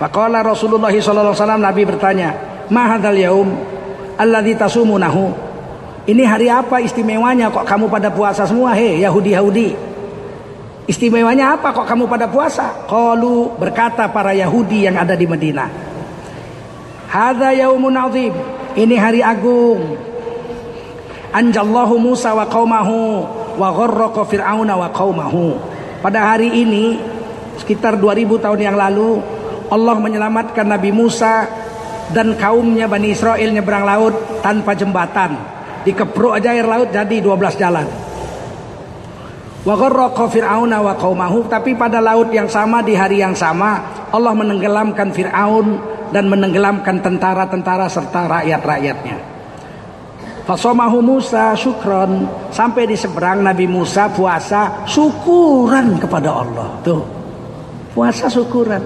Faqala Rasulullah sallallahu alaihi wasallam Nabi bertanya, "Ma hadzal yaum alladzi tasumunahu?" Ini hari apa istimewanya kok kamu pada puasa semua hei Yahudi-Yahudi? Istimewanya apa kok kamu pada puasa? Qalu berkata para Yahudi yang ada di Madinah. Hadza yaumun. Ini hari agung. Anjallahu Musa wa qaumahu wa gharraqa fir'auna wa qaumahu. Pada hari ini sekitar 2000 tahun yang lalu Allah menyelamatkan Nabi Musa dan kaumnya Bani Israel nyebrang laut tanpa jembatan. Dikepruk aja air laut jadi 12 jalan. Wa gharraqa fir'auna wa qaumahu tapi pada laut yang sama di hari yang sama Allah menenggelamkan Firaun dan menenggelamkan tentara-tentara serta rakyat-rakyatnya. Fasomahu Musa syukron sampai di seberang Nabi Musa puasa syukuran kepada Allah. Tuh. Puasa syukuran.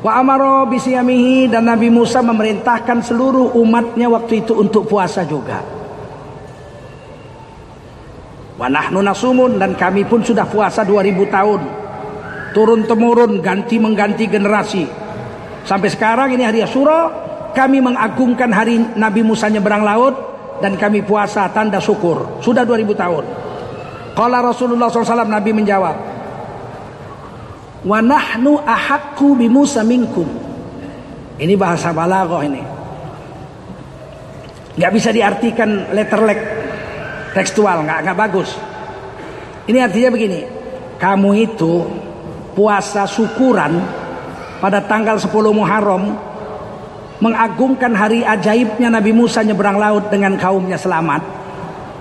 Wa amaro bisiyamihi dan Nabi Musa memerintahkan seluruh umatnya waktu itu untuk puasa juga. Wa nahnu nasumun dan kami pun sudah puasa 2000 tahun. Turun temurun ganti mengganti generasi. Sampai sekarang ini hari Asyura kami mengagungkan hari Nabi Musa nyeberang laut dan kami puasa tanda syukur. Sudah 2000 tahun. Qala Rasulullah SAW Nabi menjawab. Wa nahnu ahakku bi Musa minkum. Ini bahasa balaghah ini. Gak bisa diartikan letterlek tekstual, nggak nggak bagus. Ini artinya begini, kamu itu puasa syukuran pada tanggal 10 Muharram mengagungkan hari ajaibnya Nabi Musa nyeberang laut dengan kaumnya selamat.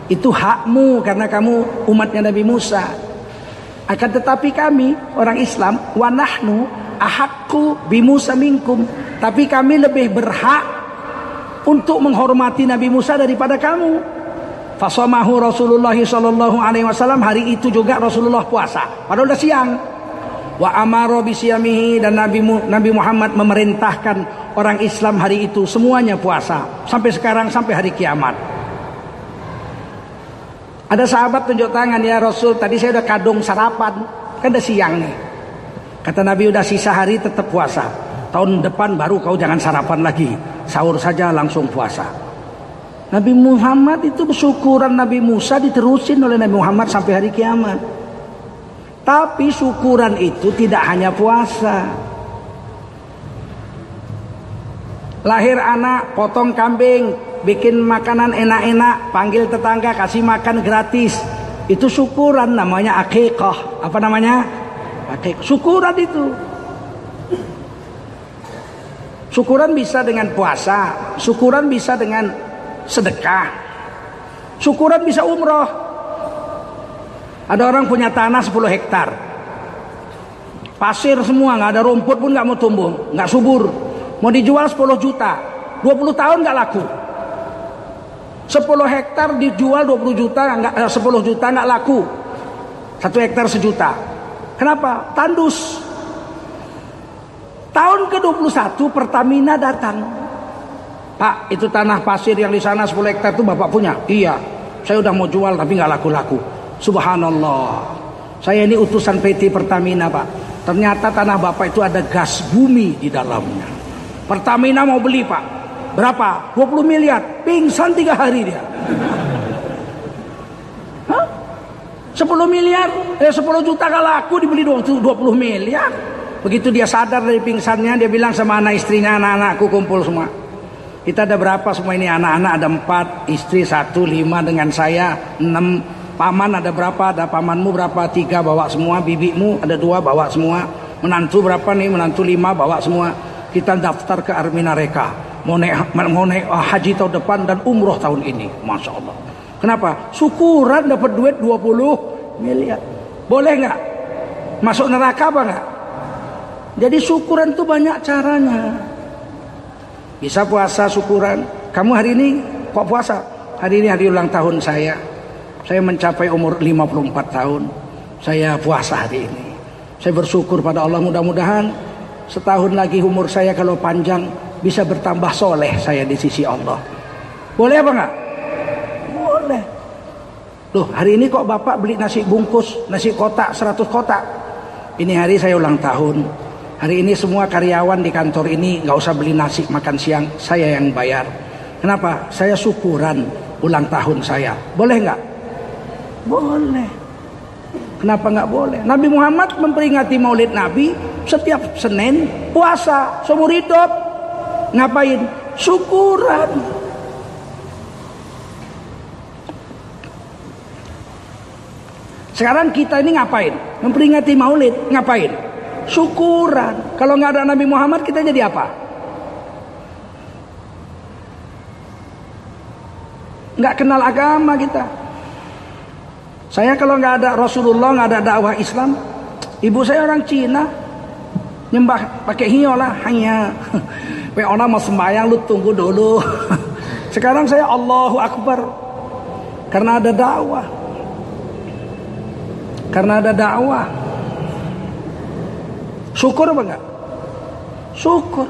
Itu hakmu karena kamu umatnya Nabi Musa. Akan tetapi kami orang Islam wanahnu ahakku bi Musa minkum. Tapi kami lebih berhak untuk menghormati Nabi Musa daripada kamu. Fasamahu Rasulullah sallallahu alaihi wasallam. Hari itu juga Rasulullah puasa. Padahal udah siang. Wa amaro bisyamihi dan Nabi Muhammad memerintahkan orang Islam hari itu semuanya puasa sampai sekarang sampai hari kiamat. Ada sahabat tunjuk tangan ya Rasul tadi saya udah kadung sarapan kan udah siang nih. Kata Nabi udah sisa hari tetap puasa. Tahun depan baru kau jangan sarapan lagi. Sahur saja langsung puasa. Nabi Muhammad itu syukuran Nabi Musa diterusin oleh Nabi Muhammad sampai hari kiamat. Tapi syukuran itu tidak hanya puasa. Lahir anak potong kambing bikin makanan enak-enak panggil tetangga kasih makan gratis. Itu syukuran namanya akikah apa namanya? Akikah syukuran itu. Syukuran bisa dengan puasa syukuran bisa dengan sedekah syukuran bisa umroh. Ada orang punya tanah 10 hektar. Pasir semua nggak ada rumput pun nggak mau tumbuh nggak subur Mau dijual 10 juta. 20 tahun nggak laku. 10 hektar dijual 20 juta enggak 10 eh, juta nggak laku. Satu hektar sejuta. Kenapa? Tandus. Tahun ke-21 Pertamina datang. Pak, itu tanah pasir yang di sana 10 hektar itu Bapak punya? Iya. Saya udah mau jual tapi nggak laku-laku. Subhanallah. Saya ini utusan PT Pertamina, Pak. Ternyata tanah Bapak itu ada gas bumi di dalamnya. Pertamina mau beli pak. Berapa? 20 miliar. Pingsan tiga hari dia. Hah? 10 miliar, eh 10 juta gak laku dibeli 20 miliar. Begitu dia sadar dari pingsannya, dia bilang sama anak istrinya, anak-anakku kumpul semua. Kita ada berapa semua ini anak-anak ada empat, istri satu, lima dengan saya enam, paman ada berapa, ada pamanmu berapa, tiga bawa semua, bibimu ada dua bawa semua, menantu berapa nih, menantu lima bawa semua kita daftar ke Armina Reka mau naik, mau naik uh, haji tahun depan dan umroh tahun ini. Masya Allah. Kenapa? syukuran dapat duit 20 miliar. Boleh nggak? masuk neraka apa nggak? jadi syukuran itu banyak caranya. Bisa puasa syukuran? Kamu hari ini kok puasa? hari ini hari ulang tahun saya. Saya mencapai umur 54 tahun. Saya puasa hari ini. Saya bersyukur pada Allah. Mudah-mudahan setahun lagi umur saya kalau panjang bisa bertambah soleh saya di sisi Allah. Boleh apa enggak? Boleh. Loh hari ini kok bapak beli nasi bungkus, nasi kotak, 100 kotak. Ini hari saya ulang tahun. Hari ini semua karyawan di kantor ini nggak usah beli nasi makan siang, saya yang bayar. Kenapa? Saya syukuran ulang tahun saya. Boleh nggak? Boleh. Kenapa nggak boleh? Nabi Muhammad memperingati Maulid Nabi setiap Senin puasa seumur hidup. Ngapain? Syukuran. Sekarang kita ini ngapain? Memperingati Maulid, ngapain? Syukuran. Kalau nggak ada Nabi Muhammad kita jadi apa? Nggak kenal agama kita. Saya kalau nggak ada Rasulullah, nggak ada dakwah Islam, ibu saya orang Cina, nyembah pakai hiyo lah, hanya. Pe orang mau sembahyang lu tunggu dulu. Sekarang saya Allahu Akbar karena ada dakwah. Karena ada dakwah. Syukur apa enggak? Syukur.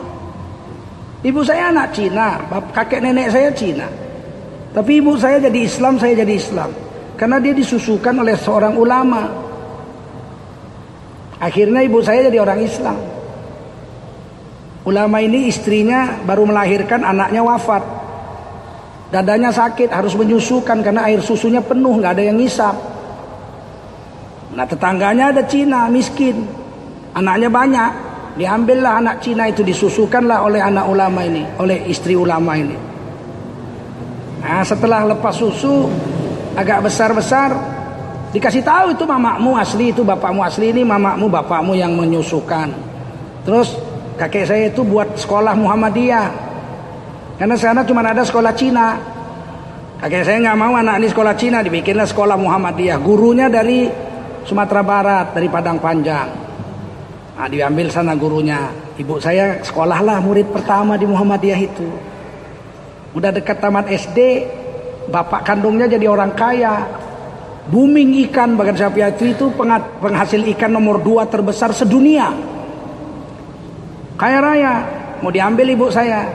Ibu saya anak Cina, kakek nenek saya Cina. Tapi ibu saya jadi Islam, saya jadi Islam. Karena dia disusukan oleh seorang ulama. Akhirnya ibu saya jadi orang Islam. Ulama ini istrinya baru melahirkan anaknya wafat. Dadanya sakit harus menyusukan karena air susunya penuh nggak ada yang ngisap. Nah tetangganya ada Cina miskin. Anaknya banyak. Diambillah anak Cina itu disusukanlah oleh anak ulama ini. Oleh istri ulama ini. Nah setelah lepas susu agak besar-besar dikasih tahu itu mamakmu asli itu bapakmu asli ini mamakmu bapakmu yang menyusukan. Terus kakek saya itu buat sekolah Muhammadiyah. Karena sana cuma ada sekolah Cina. Kakek saya nggak mau anak ini sekolah Cina, dibikinlah sekolah Muhammadiyah. Gurunya dari Sumatera Barat, dari Padang Panjang. Nah, diambil sana gurunya. Ibu saya sekolahlah murid pertama di Muhammadiyah itu. Udah dekat tamat SD, bapak kandungnya jadi orang kaya. Booming ikan Bagan Syafiatri itu penghasil ikan nomor dua terbesar sedunia. Kaya raya, mau diambil ibu saya.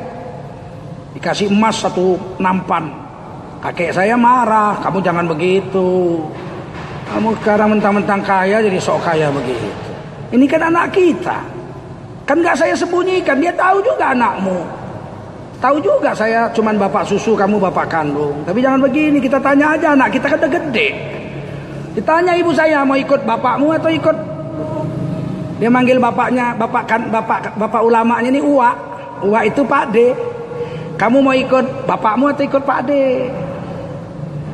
Dikasih emas satu nampan. Kakek saya marah, kamu jangan begitu. Kamu sekarang mentang-mentang kaya jadi sok kaya begitu. Ini kan anak kita. Kan gak saya sembunyikan, dia tahu juga anakmu. Tahu juga saya cuman bapak susu, kamu bapak kandung. Tapi jangan begini, kita tanya aja anak kita kan udah gede. Ditanya ibu saya mau ikut bapakmu atau ikut dia manggil bapaknya, bapak kan bapak bapak ulamanya ini Uwa. Uwa itu Pak D. Kamu mau ikut bapakmu atau ikut Pak D?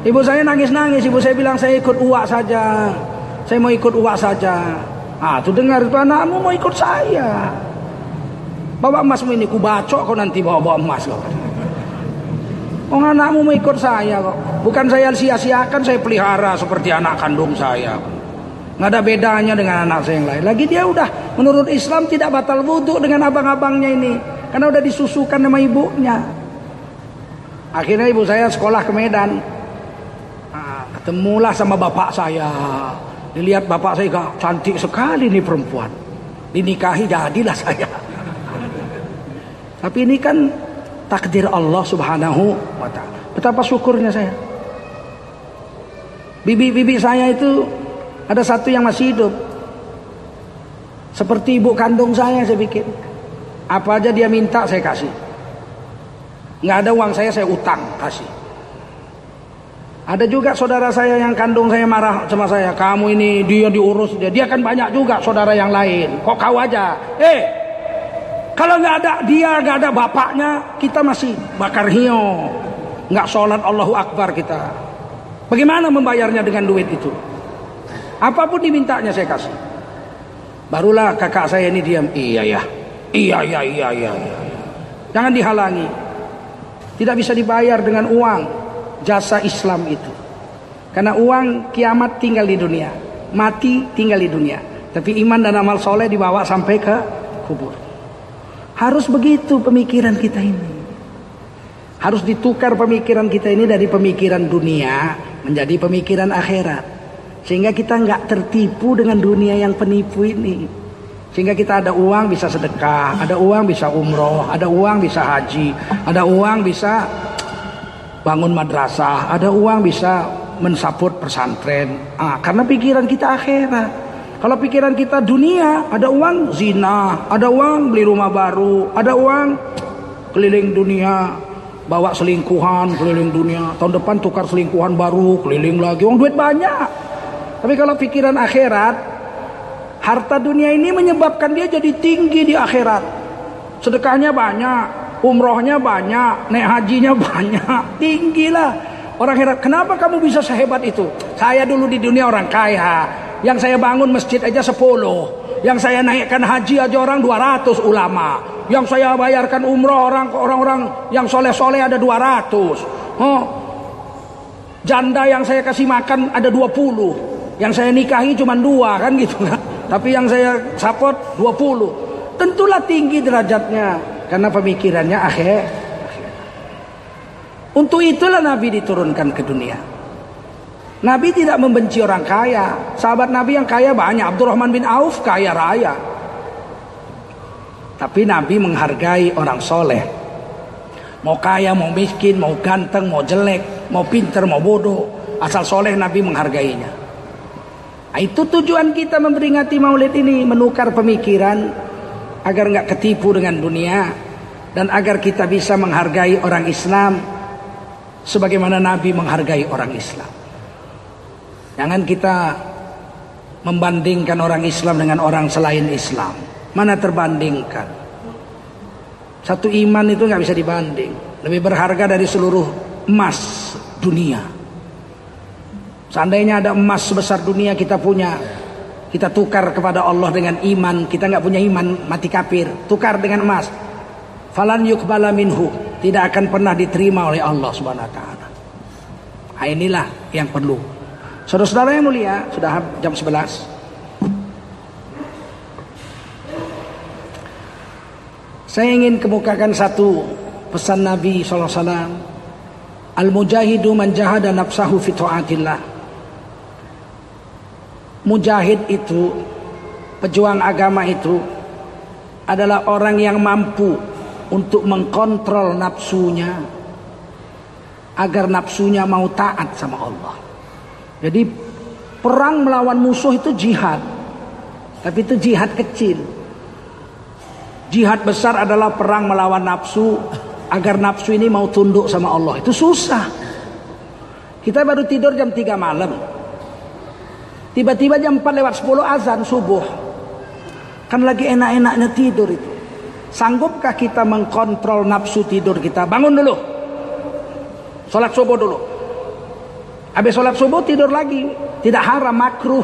Ibu saya nangis-nangis, ibu saya bilang saya ikut Uwa saja. Saya mau ikut Uwa saja. Ah, tuh dengar itu anakmu mau ikut saya. Bawa emasmu ini kubacok kau nanti bawa-bawa emas kau. Oh anakmu ikut saya kok. Bukan saya sia-siakan saya pelihara seperti anak kandung saya. Nggak ada bedanya dengan anak saya yang lain. Lagi dia udah menurut Islam tidak batal wudhu dengan abang-abangnya ini. Karena udah disusukan sama ibunya. Akhirnya ibu saya sekolah ke Medan. Nah, ketemulah sama bapak saya. Dilihat bapak saya gak cantik sekali nih perempuan. Dinikahi jadilah saya. Tapi ini kan takdir Allah subhanahu wa ta'ala. Betapa syukurnya saya. Bibi-bibi saya itu ada satu yang masih hidup. Seperti ibu kandung saya saya pikir. Apa aja dia minta saya kasih. Nggak ada uang saya saya utang kasih. Ada juga saudara saya yang kandung saya marah sama saya. Kamu ini dia diurus dia. Dia kan banyak juga saudara yang lain. Kok kau aja? Eh, kalau nggak ada dia nggak ada bapaknya, kita masih bakar hio. Nggak sholat Allahu Akbar kita. Bagaimana membayarnya dengan duit itu? Apa pun dimintanya saya kasih. Barulah kakak saya ini diam. Iya ya. Iya ya iya iya iya. Jangan dihalangi. Tidak bisa dibayar dengan uang jasa Islam itu. Karena uang kiamat tinggal di dunia, mati tinggal di dunia. Tapi iman dan amal soleh dibawa sampai ke kubur. Harus begitu pemikiran kita ini. Harus ditukar pemikiran kita ini dari pemikiran dunia menjadi pemikiran akhirat. Sehingga kita nggak tertipu dengan dunia yang penipu ini. Sehingga kita ada uang bisa sedekah, ada uang bisa umroh, ada uang bisa haji, ada uang bisa bangun madrasah, ada uang bisa mensaput pesantren. Ah, karena pikiran kita akhirat. Kalau pikiran kita dunia, ada uang zina, ada uang beli rumah baru, ada uang keliling dunia, bawa selingkuhan keliling dunia. Tahun depan tukar selingkuhan baru, keliling lagi. Uang duit banyak. Tapi kalau pikiran akhirat, harta dunia ini menyebabkan dia jadi tinggi di akhirat. Sedekahnya banyak, umrohnya banyak, naik hajinya banyak, tinggilah. Orang akhirat, kenapa kamu bisa sehebat itu? Saya dulu di dunia orang kaya, yang saya bangun masjid aja 10, yang saya naikkan haji aja orang 200 ulama, yang saya bayarkan umroh orang orang-orang yang soleh-soleh ada 200. Oh, janda yang saya kasih makan ada 20 yang saya nikahi cuma dua kan gitu kan. Tapi yang saya support 20. Tentulah tinggi derajatnya karena pemikirannya akhir. Untuk itulah Nabi diturunkan ke dunia. Nabi tidak membenci orang kaya. Sahabat Nabi yang kaya banyak. Abdurrahman bin Auf kaya raya. Tapi Nabi menghargai orang soleh. Mau kaya, mau miskin, mau ganteng, mau jelek, mau pinter, mau bodoh. Asal soleh Nabi menghargainya. Nah, itu tujuan kita memperingati maulid ini. Menukar pemikiran agar nggak ketipu dengan dunia. Dan agar kita bisa menghargai orang Islam sebagaimana Nabi menghargai orang Islam. Jangan kita membandingkan orang Islam dengan orang selain Islam. Mana terbandingkan? Satu iman itu nggak bisa dibanding. Lebih berharga dari seluruh emas dunia. Seandainya ada emas sebesar dunia kita punya, kita tukar kepada Allah dengan iman, kita nggak punya iman, mati kafir, tukar dengan emas. Falan yukbala minhu, tidak akan pernah diterima oleh Allah Subhanahu wa taala. Nah, inilah yang perlu. Saudara-saudara yang mulia, sudah jam 11. Saya ingin kemukakan satu pesan Nabi SAW. Al-mujahidu man jahada nafsahu fi ta'atillah. Mujahid itu, pejuang agama itu adalah orang yang mampu untuk mengkontrol nafsunya agar nafsunya mau taat sama Allah. Jadi perang melawan musuh itu jihad. Tapi itu jihad kecil. Jihad besar adalah perang melawan nafsu agar nafsu ini mau tunduk sama Allah. Itu susah. Kita baru tidur jam 3 malam. Tiba-tiba jam 4 lewat 10 azan subuh. Kan lagi enak-enaknya tidur itu. Sanggupkah kita mengkontrol nafsu tidur kita? Bangun dulu. Sholat subuh dulu. Habis sholat subuh tidur lagi. Tidak haram, makruh.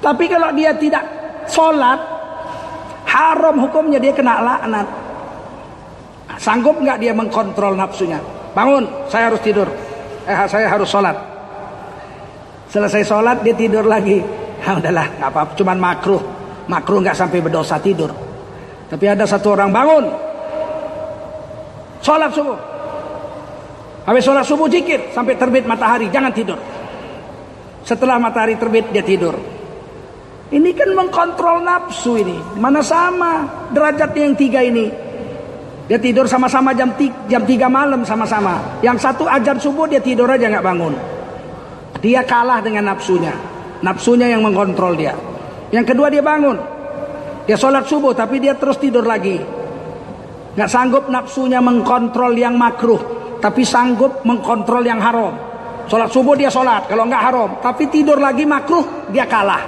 Tapi kalau dia tidak sholat, haram hukumnya dia kena laknat. Sanggup nggak dia mengkontrol nafsunya? Bangun, saya harus tidur. Eh, saya harus sholat. Selesai sholat dia tidur lagi. Ya udahlah, nggak apa-apa. Cuman makruh, makruh nggak sampai berdosa tidur. Tapi ada satu orang bangun, sholat subuh. Habis sholat subuh zikir sampai terbit matahari, jangan tidur. Setelah matahari terbit dia tidur. Ini kan mengkontrol nafsu ini. Mana sama derajatnya yang tiga ini. Dia tidur sama-sama jam tiga, jam 3 malam sama-sama. Yang satu ajar subuh dia tidur aja nggak bangun. Dia kalah dengan nafsunya. Nafsunya yang mengkontrol dia. Yang kedua dia bangun. Dia sholat subuh tapi dia terus tidur lagi. Nggak sanggup nafsunya mengkontrol yang makruh. Tapi sanggup mengkontrol yang haram. Sholat subuh dia sholat. Kalau nggak haram. Tapi tidur lagi makruh dia kalah.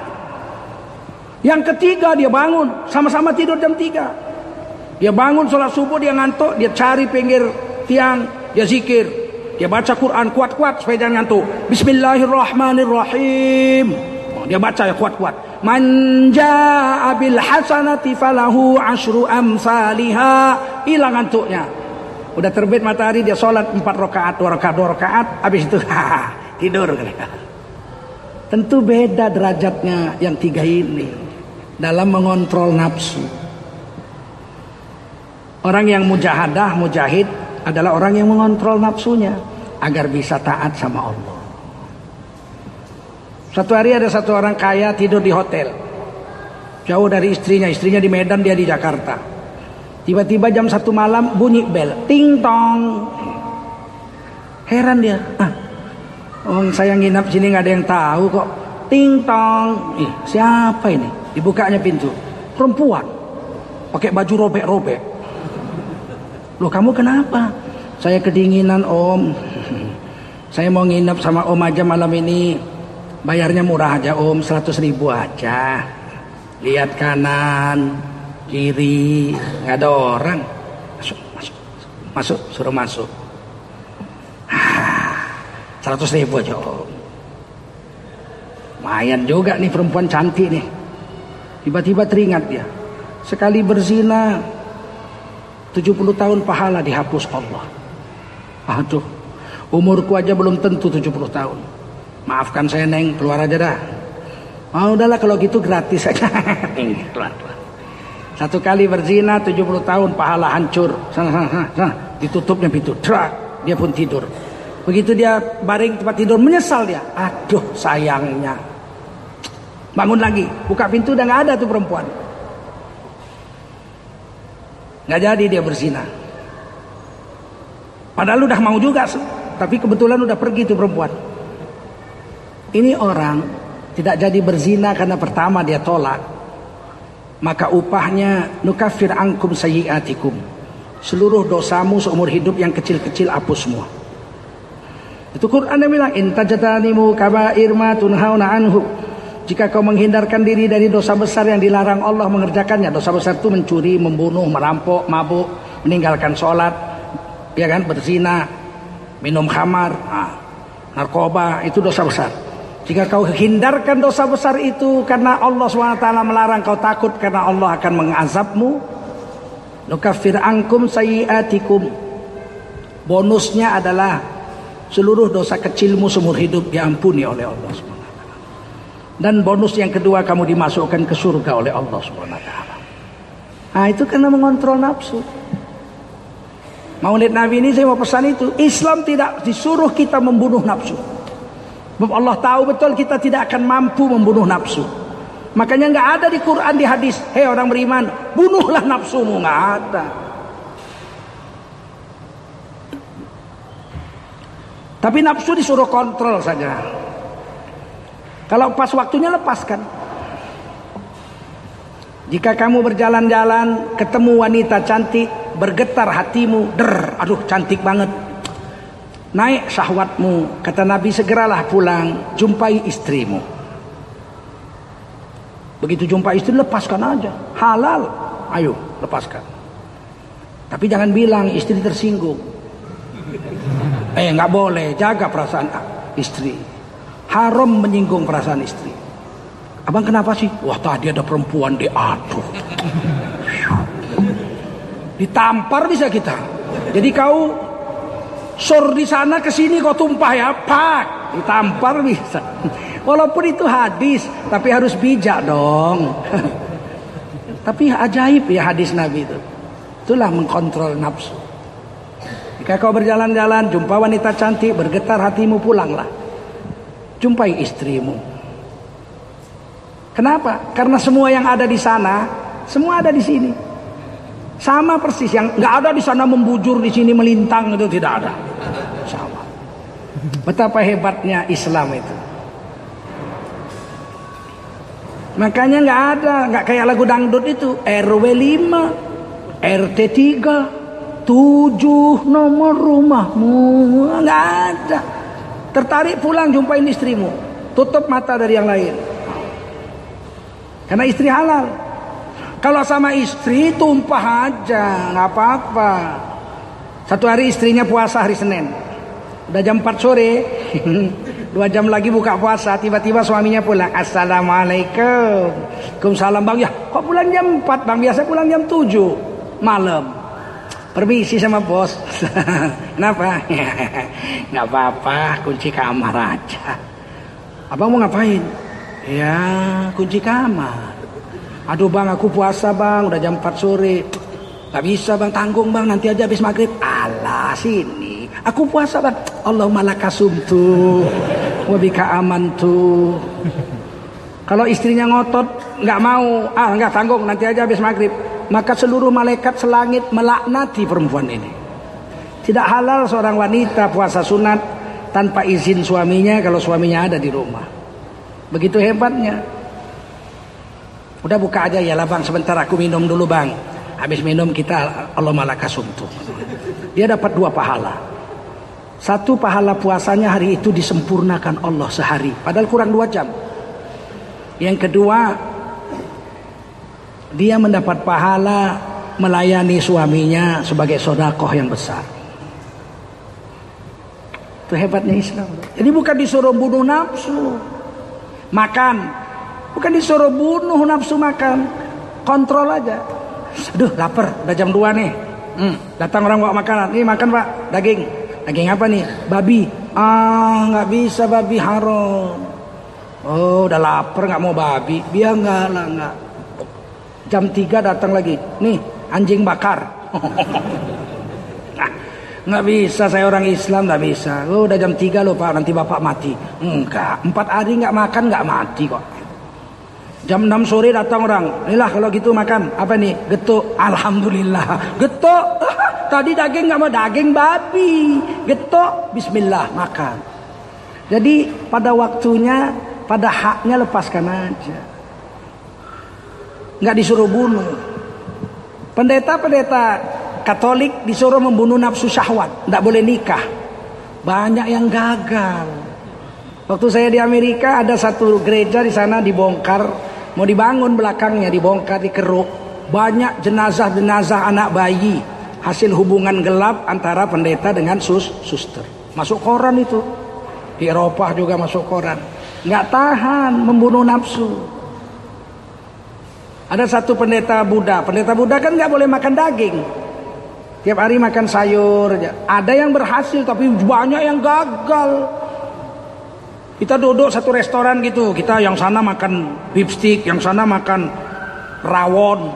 Yang ketiga dia bangun. Sama-sama tidur jam 3. Dia bangun sholat subuh, dia ngantuk, dia cari pinggir tiang, dia zikir. Dia baca Quran kuat-kuat supaya jangan ngantuk. Bismillahirrahmanirrahim. Oh, dia baca ya kuat-kuat. Man jaa bil hasanati falahu asyru amsalha. Hilang ngantuknya. Udah terbit matahari dia sholat 4 rakaat, 2 rakaat, 2 rakaat, habis itu tidur. Tentu beda derajatnya yang tiga ini dalam mengontrol nafsu. Orang yang mujahadah, mujahid adalah orang yang mengontrol nafsunya agar bisa taat sama Allah. Satu hari ada satu orang kaya tidur di hotel. Jauh dari istrinya, istrinya di Medan, dia di Jakarta. Tiba-tiba jam satu malam bunyi bel, ting tong. Heran dia, ah, oh saya nginap sini nggak ada yang tahu kok. Ting tong, ih siapa ini? Dibukanya pintu, perempuan, pakai baju robek-robek. Loh kamu kenapa? Saya kedinginan om. Saya mau nginep sama om aja malam ini. Bayarnya murah aja om, 100 ribu aja. Lihat kanan, kiri, nggak ada orang. Masuk, masuk, masuk, suruh masuk. Seratus ribu aja. Lumayan juga nih perempuan cantik nih. Tiba-tiba teringat dia. Sekali berzina 70 tahun pahala dihapus Allah. Aduh, umurku aja belum tentu 70 tahun. Maafkan saya neng, keluar aja dah. Oh udahlah kalau gitu gratis aja. keluar, keluar. Satu kali berzina 70 tahun pahala hancur. Ditutupnya pintu. Trak. dia pun tidur. Begitu dia baring tempat tidur menyesal dia. Aduh sayangnya. Bangun lagi, buka pintu udah nggak ada tuh perempuan. Nggak jadi dia berzina. Padahal udah mau juga, tapi kebetulan udah pergi tuh perempuan. Ini orang tidak jadi berzina karena pertama dia tolak. Maka upahnya nukafir angkum sayyiatikum. Seluruh dosamu seumur hidup yang kecil-kecil hapus semua. Itu Quran yang bilang intajatanimu kabair ma tunhauna anhu. Jika kau menghindarkan diri dari dosa besar yang dilarang Allah mengerjakannya, dosa besar itu mencuri, membunuh, merampok, mabuk, meninggalkan sholat, ya kan, berzina, minum khamar, nah, narkoba, itu dosa besar. Jika kau hindarkan dosa besar itu karena Allah SWT melarang kau takut karena Allah akan mengazabmu, nukafir angkum sayiatikum. Bonusnya adalah seluruh dosa kecilmu seumur hidup diampuni oleh Allah SWT. Dan bonus yang kedua kamu dimasukkan ke surga oleh Allah SWT. Nah itu karena mengontrol nafsu. Maulid Nabi ini saya mau pesan itu. Islam tidak disuruh kita membunuh nafsu. Sebab Allah tahu betul kita tidak akan mampu membunuh nafsu. Makanya nggak ada di Quran di hadis, hei orang beriman, bunuhlah nafsumu nggak ada. Tapi nafsu disuruh kontrol saja. Kalau pas waktunya lepaskan. Jika kamu berjalan-jalan ketemu wanita cantik, bergetar hatimu, der, aduh cantik banget. Naik syahwatmu, kata Nabi segeralah pulang, jumpai istrimu. Begitu jumpa istri lepaskan aja, halal. Ayo, lepaskan. Tapi jangan bilang istri tersinggung. Eh, nggak boleh, jaga perasaan istri. Haram menyinggung perasaan istri. Abang kenapa sih? Wah tadi ada perempuan di aduh. Ditampar bisa kita. Jadi kau Sor di sana ke sini kau tumpah ya, pak, ditampar bisa. Walaupun itu hadis, tapi harus bijak dong. tapi ajaib ya hadis Nabi itu. Itulah mengkontrol nafsu. Jika kau berjalan-jalan, jumpa wanita cantik, bergetar hatimu, pulanglah. Jumpai istrimu. Kenapa? Karena semua yang ada di sana, semua ada di sini. Sama persis yang nggak ada di sana membujur di sini melintang itu tidak ada. Betapa hebatnya Islam itu. Makanya nggak ada, nggak kayak lagu dangdut itu RW 5, RT 3, 7 nomor rumahmu nggak ada. Tertarik pulang jumpain istrimu, tutup mata dari yang lain. Karena istri halal. Kalau sama istri tumpah aja, nggak apa-apa. Satu hari istrinya puasa hari Senin. Udah jam 4 sore, dua jam lagi buka puasa. Tiba-tiba suaminya pulang. Assalamualaikum. Waalaikumsalam bang. Ya, kok pulang jam 4 bang? Biasa pulang jam 7 malam. Permisi sama bos. Kenapa? nggak apa-apa, kunci kamar aja. Abang mau ngapain? Ya, kunci kamar. Aduh bang aku puasa bang udah jam 4 sore Gak bisa bang tanggung bang nanti aja habis maghrib Alah sini Aku puasa bang. Allahumma lakasumtu Wabika aman tuh Kalau istrinya ngotot nggak mau. Ah nggak tanggung nanti aja habis maghrib. Maka seluruh malaikat selangit melaknati perempuan ini. Tidak halal seorang wanita puasa sunat Tanpa izin suaminya Kalau suaminya ada di rumah. Begitu hebatnya. Udah buka aja ya lah bang sebentar aku minum dulu bang. Habis minum kita Allah malakasum tuh. Dia dapat dua pahala. Satu pahala puasanya hari itu disempurnakan Allah sehari. Padahal kurang dua jam. Yang kedua dia mendapat pahala melayani suaminya sebagai sodakoh yang besar. Itu hebatnya Islam. Jadi bukan disuruh bunuh nafsu. Makan, Bukan disuruh bunuh nafsu makan. Kontrol aja. Aduh lapar, udah jam 2 nih. Hmm, datang orang bawa makanan. Nih makan pak, daging. Daging apa nih? Babi. Ah nggak bisa babi haram. Oh udah lapar nggak mau babi. Biar nggak lah nggak. Jam 3 datang lagi. Nih anjing bakar. Nggak bisa, saya orang Islam nggak bisa. Oh, udah jam 3 loh Pak, nanti Bapak mati. Enggak, empat hari nggak makan nggak mati kok. Jam 6 sore datang orang. Inilah kalau gitu makan. Apa nih? Getuk. Alhamdulillah. Getuk. Tadi daging nggak mau daging babi. Getuk. Bismillah makan. Jadi pada waktunya, pada haknya lepaskan aja. Nggak disuruh bunuh. Pendeta-pendeta Katolik disuruh membunuh nafsu syahwat, tidak boleh nikah. Banyak yang gagal. Waktu saya di Amerika ada satu gereja di sana dibongkar, mau dibangun belakangnya dibongkar dikeruk. Banyak jenazah-jenazah anak bayi hasil hubungan gelap antara pendeta dengan sus suster. Masuk koran itu. Di Eropa juga masuk koran. Nggak tahan membunuh nafsu. Ada satu pendeta Buddha. Pendeta Buddha kan nggak boleh makan daging. Tiap hari makan sayur. Ada yang berhasil tapi banyak yang gagal. Kita duduk satu restoran gitu, kita yang sana makan beef stick, yang sana makan rawon.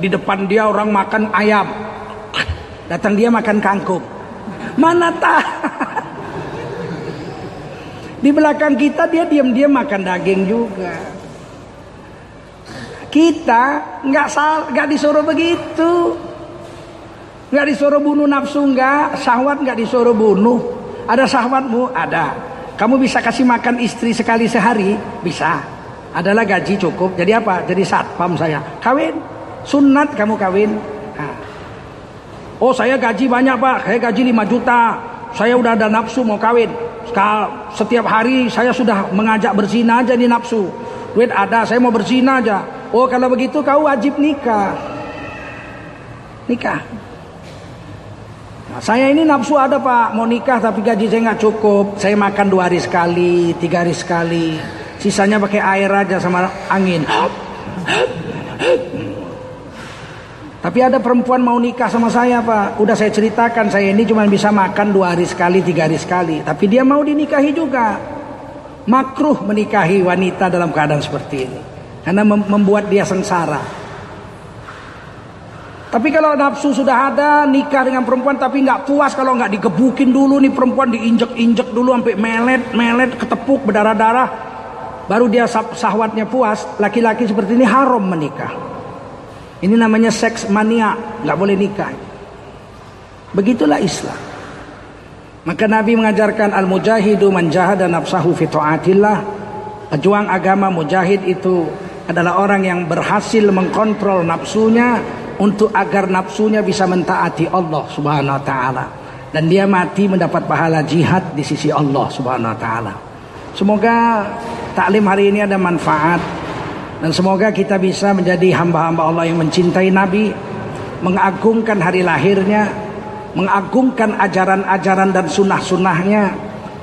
Di depan dia orang makan ayam. Datang dia makan kangkung. Mana tak? Di belakang kita dia diam-diam makan daging juga. Kita nggak sal, nggak disuruh begitu. Nggak disuruh bunuh nafsu nggak, syahwat nggak disuruh bunuh. Ada syahwatmu? Ada. Kamu bisa kasih makan istri sekali sehari? Bisa. Adalah gaji cukup. Jadi apa? Jadi satpam saya. Kawin. Sunat kamu kawin. Oh saya gaji banyak pak. Saya gaji 5 juta. Saya udah ada nafsu mau kawin. Setiap hari saya sudah mengajak berzina aja di nafsu. Duit ada, saya mau berzina aja. Oh kalau begitu kau wajib nikah. Nikah. Nah, saya ini nafsu ada pak, mau nikah tapi gaji saya nggak cukup. Saya makan dua hari sekali, tiga hari sekali. Sisanya pakai air aja sama angin. Tapi ada perempuan mau nikah sama saya pak. Udah saya ceritakan saya ini cuma bisa makan dua hari sekali, tiga hari sekali. Tapi dia mau dinikahi juga. Makruh menikahi wanita dalam keadaan seperti ini. Karena membuat dia sengsara. Tapi kalau nafsu sudah ada, nikah dengan perempuan tapi nggak puas kalau nggak digebukin dulu nih perempuan diinjek-injek dulu sampai melet, melet, ketepuk berdarah-darah, baru dia sahwatnya puas. Laki-laki seperti ini haram menikah. Ini namanya seks mania, nggak boleh nikah. Begitulah Islam. Maka Nabi mengajarkan al-mujahidu man jahada nafsahu fi taatillah. Pejuang agama mujahid itu adalah orang yang berhasil mengkontrol nafsunya untuk agar nafsunya bisa mentaati Allah Subhanahu wa taala dan dia mati mendapat pahala jihad di sisi Allah Subhanahu wa taala. Semoga taklim hari ini ada manfaat dan semoga kita bisa menjadi hamba-hamba Allah yang mencintai Nabi, mengagungkan hari lahirnya, mengagungkan ajaran-ajaran dan sunnah-sunnahnya.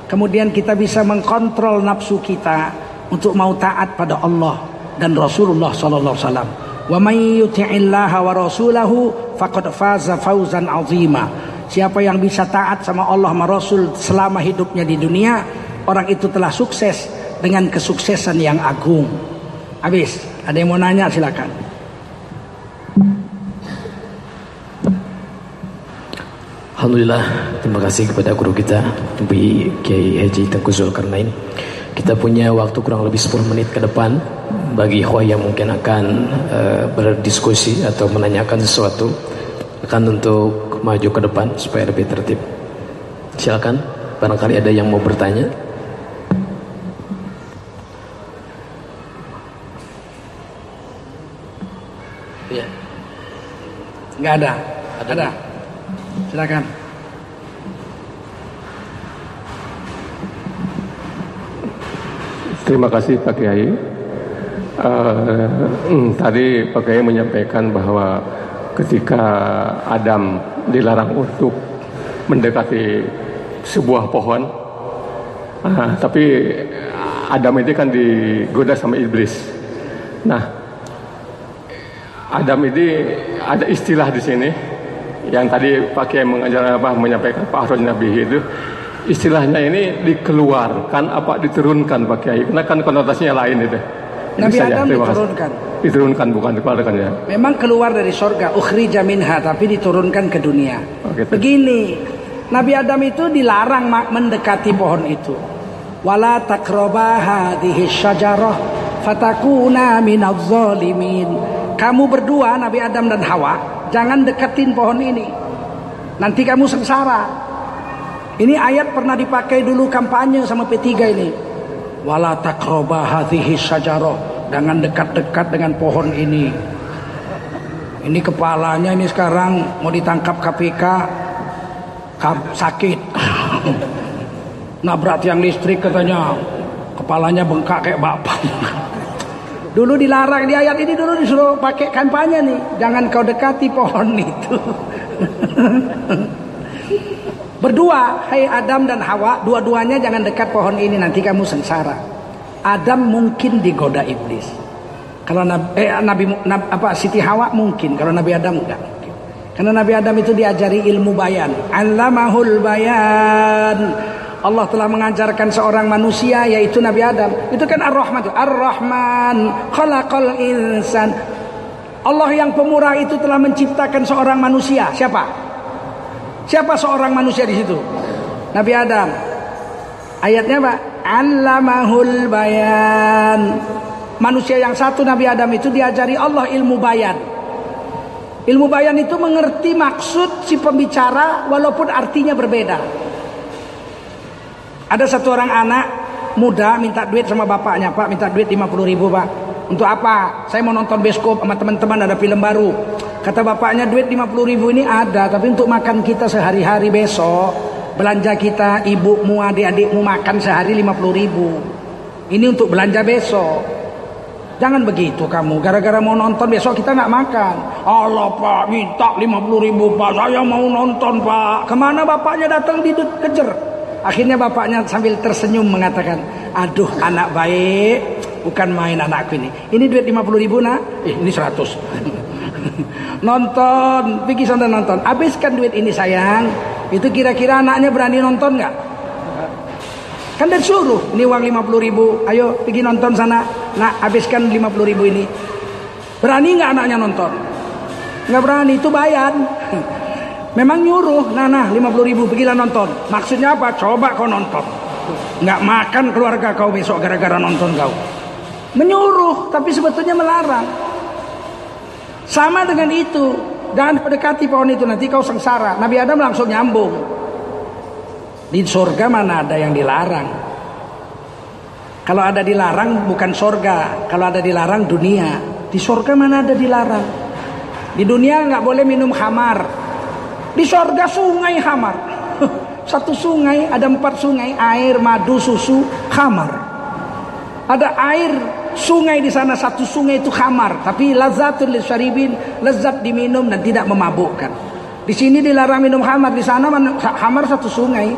Kemudian kita bisa mengkontrol nafsu kita untuk mau taat pada Allah dan Rasulullah sallallahu alaihi. Wa may yuti'illaha wa rasulahu faqad faza fawzan 'azima. Siapa yang bisa taat sama Allah sama Rasul selama hidupnya di dunia, orang itu telah sukses dengan kesuksesan yang agung. Habis, ada yang mau nanya silakan. Alhamdulillah, terima kasih kepada guru kita, Bi Kiai Haji Tengku Zulkarnain. Kita punya waktu kurang lebih 10 menit ke depan bagi ikhwah yang mungkin akan uh, berdiskusi atau menanyakan sesuatu akan untuk maju ke depan supaya lebih tertib. Silakan, barangkali ada yang mau bertanya. Enggak ada. Ada. ada. Silakan. Terima kasih Pak Kiai. Uh, tadi Pak Kiai menyampaikan bahwa ketika Adam dilarang untuk mendekati sebuah pohon, uh, tapi Adam itu kan digoda sama iblis. Nah, Adam ini ada istilah di sini yang tadi Pak Kiai mengajar apa menyampaikan Pak Harun Nabi itu istilahnya ini dikeluarkan apa diturunkan Pak Kiai? Karena kan konotasinya lain itu. Nabi Adam diturunkan. Diturunkan bukan dikeluarkan ya. Memang keluar dari sorga, ukhrija minha tapi diturunkan ke dunia. Oh, gitu. Begini, Nabi Adam itu dilarang mendekati pohon itu. Wala takroba hadhihi syajarah fatakuna minadz zalimin. Kamu berdua Nabi Adam dan Hawa jangan deketin pohon ini. Nanti kamu sengsara. Ini ayat pernah dipakai dulu kampanye sama P3 ini. Wala takroba hadhihi syajarah. Jangan dekat-dekat dengan pohon ini. Ini kepalanya ini sekarang mau ditangkap KPK sakit nabrak tiang listrik katanya kepalanya bengkak kayak bapak dulu dilarang di ayat ini dulu disuruh pakai kampanye nih. Jangan kau dekati pohon itu. Berdua hai Adam dan Hawa dua-duanya jangan dekat pohon ini nanti kamu sengsara. Adam mungkin digoda iblis. Kalau Nabi, eh, Nabi, apa Siti Hawa mungkin kalau Nabi Adam enggak karena Nabi Adam itu diajari ilmu bayan. Allamahul bayan. Allah telah mengajarkan seorang manusia yaitu Nabi Adam. Itu kan Ar-Rahman. Ar-Rahman khalaqal insan. Allah yang pemurah itu telah menciptakan seorang manusia. Siapa? Siapa seorang manusia di situ? Nabi Adam. Ayatnya apa? Allamahul bayan. Manusia yang satu Nabi Adam itu diajari Allah ilmu bayan. Ilmu bayan itu mengerti maksud si pembicara walaupun artinya berbeda. Ada satu orang anak muda minta duit sama bapaknya, Pak minta duit 50 ribu Pak. Untuk apa? Saya mau nonton bioskop sama teman-teman ada film baru. Kata bapaknya duit 50 ribu ini ada tapi untuk makan kita sehari-hari besok. Belanja kita, ibumu, adik-adikmu makan sehari 50 ribu. Ini untuk belanja besok. Jangan begitu kamu. Gara-gara mau nonton besok kita nggak makan. Allah pak minta 50 ribu pak. Saya mau nonton pak. Ke mana bapaknya datang dikejar. Akhirnya bapaknya sambil tersenyum mengatakan. Aduh anak baik. Bukan main anakku ini. Ini duit 50 ribu nak. Eh ini 100. nonton. Pergi sana nonton. Habiskan duit ini sayang. Itu kira-kira anaknya berani nonton nggak? Kan dia suruh, ini uang 50 ribu, ayo pergi nonton sana. Nak, habiskan 50 ribu ini. Berani nggak anaknya nonton? Nggak berani, itu bayan. Memang nyuruh, nah nah 50 ribu pergilah nonton. Maksudnya apa? Coba kau nonton. Nggak makan keluarga kau besok gara-gara nonton kau. Menyuruh, tapi sebetulnya melarang. Sama dengan itu. Jangan mendekati pohon itu, nanti kau sengsara. Nabi Adam langsung nyambung. Di sorga mana ada yang dilarang? Kalau ada dilarang bukan sorga. Kalau ada dilarang dunia. Di sorga mana ada dilarang? Di dunia nggak boleh minum hamar. Di sorga sungai hamar. Satu sungai ada empat sungai air madu susu hamar. Ada air sungai di sana satu sungai itu hamar tapi lazatul lisharibin lezat diminum dan tidak memabukkan. Di sini dilarang minum hamar, di sana hamar satu sungai.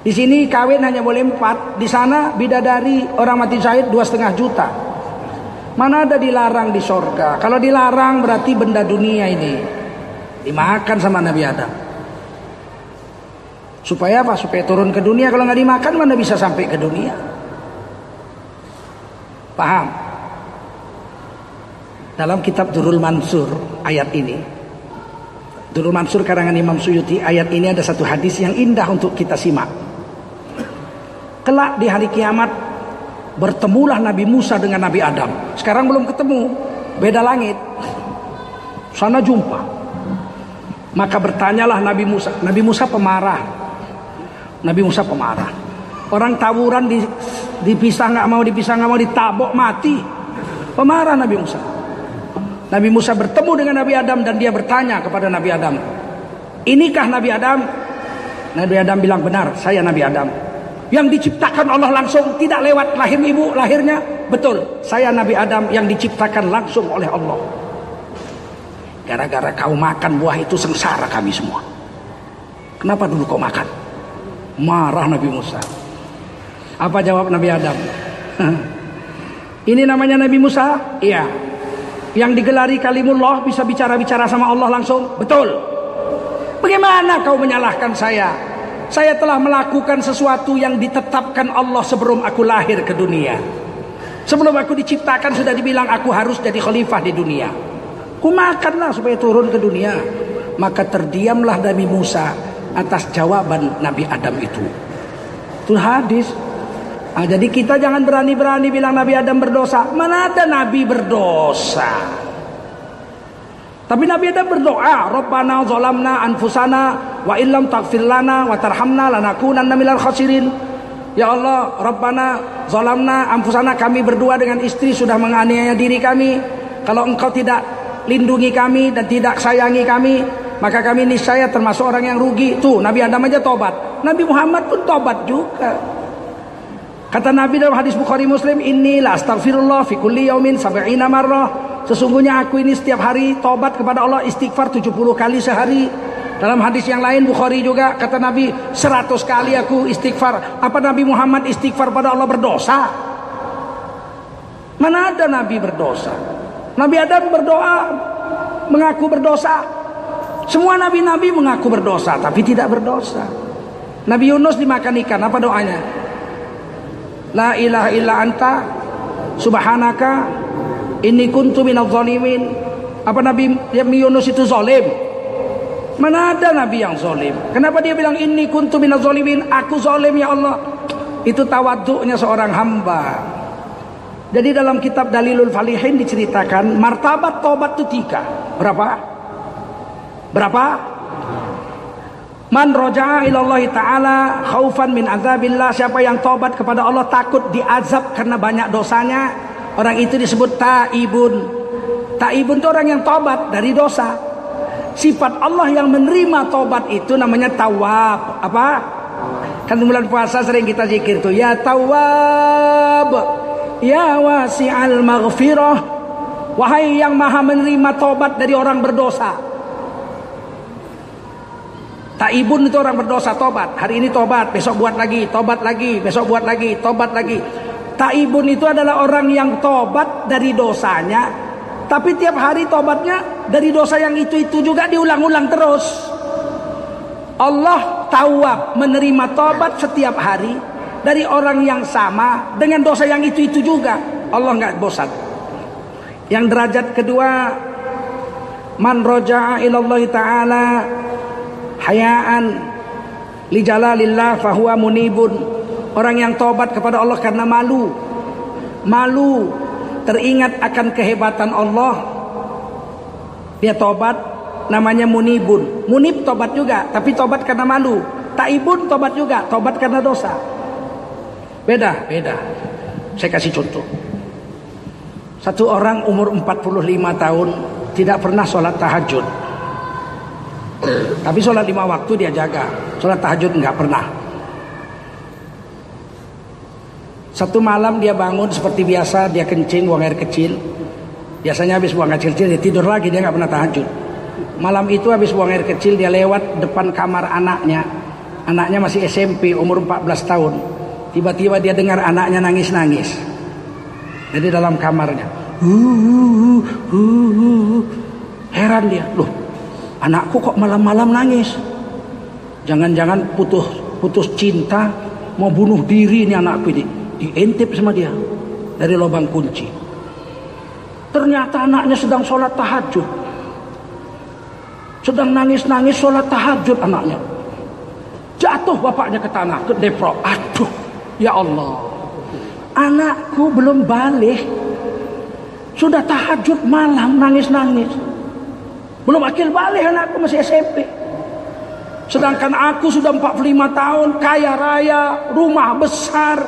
Di sini kawin hanya boleh empat, di sana bidadari orang mati syahid dua setengah juta. Mana ada dilarang di sorga? Kalau dilarang berarti benda dunia ini dimakan sama Nabi Adam. Supaya apa? Supaya turun ke dunia. Kalau nggak dimakan mana bisa sampai ke dunia? Paham? Dalam kitab Durul Mansur ayat ini Durul Mansur karangan Imam Suyuti ayat ini ada satu hadis yang indah untuk kita simak. Kelak di hari kiamat bertemulah Nabi Musa dengan Nabi Adam. Sekarang belum ketemu, beda langit. Sana jumpa. Maka bertanyalah Nabi Musa. Nabi Musa pemarah. Nabi Musa pemarah. Orang tawuran di, dipisah nggak mau dipisah nggak mau ditabok mati. Pemarah Nabi Musa. Nabi Musa bertemu dengan Nabi Adam dan dia bertanya kepada Nabi Adam. Inikah Nabi Adam? Nabi Adam bilang benar, saya Nabi Adam yang diciptakan Allah langsung tidak lewat lahir ibu lahirnya betul saya Nabi Adam yang diciptakan langsung oleh Allah gara-gara kau makan buah itu sengsara kami semua. Kenapa dulu kau makan? Marah Nabi Musa. Apa jawab Nabi Adam? Ini namanya Nabi Musa? Iya. Yang digelari kalimullah bisa bicara-bicara sama Allah langsung? Betul. Bagaimana kau menyalahkan saya? Saya telah melakukan sesuatu yang ditetapkan Allah sebelum aku lahir ke dunia. Sebelum aku diciptakan sudah dibilang aku harus jadi khalifah di dunia. Ku makanlah supaya turun ke dunia. Maka terdiamlah Nabi Musa atas jawaban Nabi Adam itu. Itu hadis. Nah, jadi kita jangan berani-berani bilang Nabi Adam berdosa. Mana ada Nabi berdosa? Tapi Nabi Adam berdoa, Rabbana zalamna anfusana wa illam taghfir lana wa tarhamna lanakunanna minal khasirin. Ya Allah, Rabbana zalamna anfusana kami berdua dengan istri sudah menganiaya diri kami. Kalau engkau tidak lindungi kami dan tidak sayangi kami, maka kami niscaya termasuk orang yang rugi. Tuh, Nabi Adam aja tobat. Nabi Muhammad pun tobat juga. Kata Nabi dalam hadis Bukhari Muslim, "Inilah astagfirullah fi kulli yaumin sab'ina marrah." Sesungguhnya aku ini setiap hari tobat kepada Allah istighfar 70 kali sehari. Dalam hadis yang lain Bukhari juga kata Nabi 100 kali aku istighfar. Apa Nabi Muhammad istighfar pada Allah berdosa? Mana ada Nabi berdosa? Nabi Adam berdoa mengaku berdosa. Semua nabi-nabi mengaku berdosa tapi tidak berdosa. Nabi Yunus dimakan ikan, apa doanya? La ilaha illa anta subhanaka ini kuntu minal zalimin. Apa Nabi Yunus itu zalim? Mana ada Nabi yang zalim? Kenapa dia bilang ini kuntu minal zalimin? Aku zalim ya Allah. Itu tawaduknya seorang hamba. Jadi dalam kitab Dalilul Falihin diceritakan martabat tobat itu tiga. Berapa? Berapa? Man roja'a ilallahi ta'ala khaufan min azabillah. Siapa yang tobat kepada Allah takut diazab karena banyak dosanya. Orang itu disebut taibun. Taibun itu orang yang tobat dari dosa. Sifat Allah yang menerima tobat itu namanya tawab. Apa? Kan bulan puasa sering kita zikir tuh ya tawab. Ya wasi'al maghfirah. Wahai yang maha menerima tobat dari orang berdosa. Taibun itu orang berdosa tobat. Hari ini tobat, besok buat lagi, tobat lagi, besok buat lagi, tobat lagi. Taibun itu adalah orang yang tobat dari dosanya, tapi tiap hari tobatnya dari dosa yang itu-itu juga diulang-ulang terus. Allah tawab menerima tobat setiap hari dari orang yang sama dengan dosa yang itu-itu juga. Allah nggak bosan. Yang derajat kedua man roja'a ilallah taala hayaan li jalalillah fahuwa munibun Orang yang tobat kepada Allah karena malu. Malu teringat akan kehebatan Allah. Dia tobat namanya munibun. Munib tobat juga, tapi tobat karena malu. Taibun tobat juga, tobat karena dosa. Beda, beda. Saya kasih contoh. Satu orang umur 45 tahun tidak pernah sholat tahajud. Tapi sholat lima waktu dia jaga. Sholat tahajud nggak pernah. Satu malam dia bangun seperti biasa, dia kencing, buang air kecil. Biasanya habis buang air kecil, dia tidur lagi, dia nggak pernah tahajud. Malam itu habis buang air kecil, dia lewat depan kamar anaknya. Anaknya masih SMP, umur 14 tahun. Tiba-tiba dia dengar anaknya nangis-nangis. Jadi dalam kamarnya. Heran dia, loh anakku kok malam-malam nangis? Jangan-jangan putus putus cinta, mau bunuh diri ini anakku ini diintip sama dia dari lubang kunci. Ternyata anaknya sedang sholat tahajud. Sedang nangis-nangis sholat tahajud anaknya. Jatuh bapaknya ke tanah, ke depro. Aduh, ya Allah. Anakku belum balik. Sudah tahajud malam nangis-nangis. Belum akil balik anakku masih SMP. Sedangkan aku sudah 45 tahun, kaya raya, rumah besar,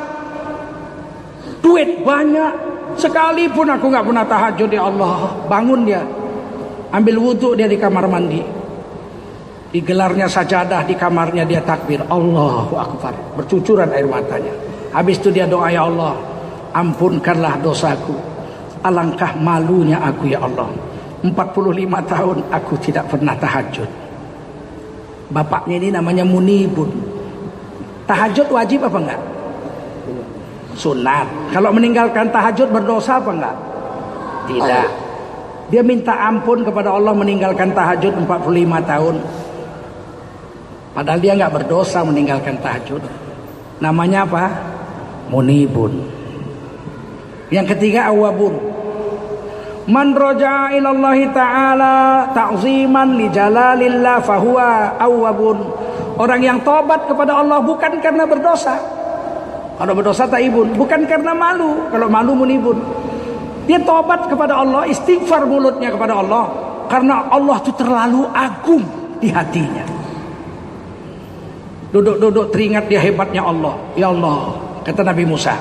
duit banyak sekalipun aku nggak pernah tahajud ya Allah bangun dia ambil wudhu dia di kamar mandi digelarnya sajadah di kamarnya dia takbir. Allahu Akbar. Bercucuran air matanya. Habis itu dia doa ya Allah ampunkanlah dosaku. Alangkah malunya aku ya Allah. 45 tahun aku tidak pernah tahajud. Bapaknya ini namanya Munibun. Tahajud wajib apa enggak? Sunat. Kalau meninggalkan tahajud berdosa apa enggak? Tidak. Dia minta ampun kepada Allah meninggalkan tahajud 45 tahun. Padahal dia enggak berdosa meninggalkan tahajud. Namanya apa? Munibun. Yang ketiga awabun. Man roja ilallahi ta'ala ta'ziman li jalalillah fahuwa awabun. Orang yang tobat kepada Allah bukan karena berdosa. Kalau berdosa tak ibun, bukan karena malu. Kalau malu munibun. Dia tobat kepada Allah, istighfar mulutnya kepada Allah karena Allah itu terlalu agung di hatinya. Duduk-duduk teringat dia hebatnya Allah. Ya Allah, kata Nabi Musa.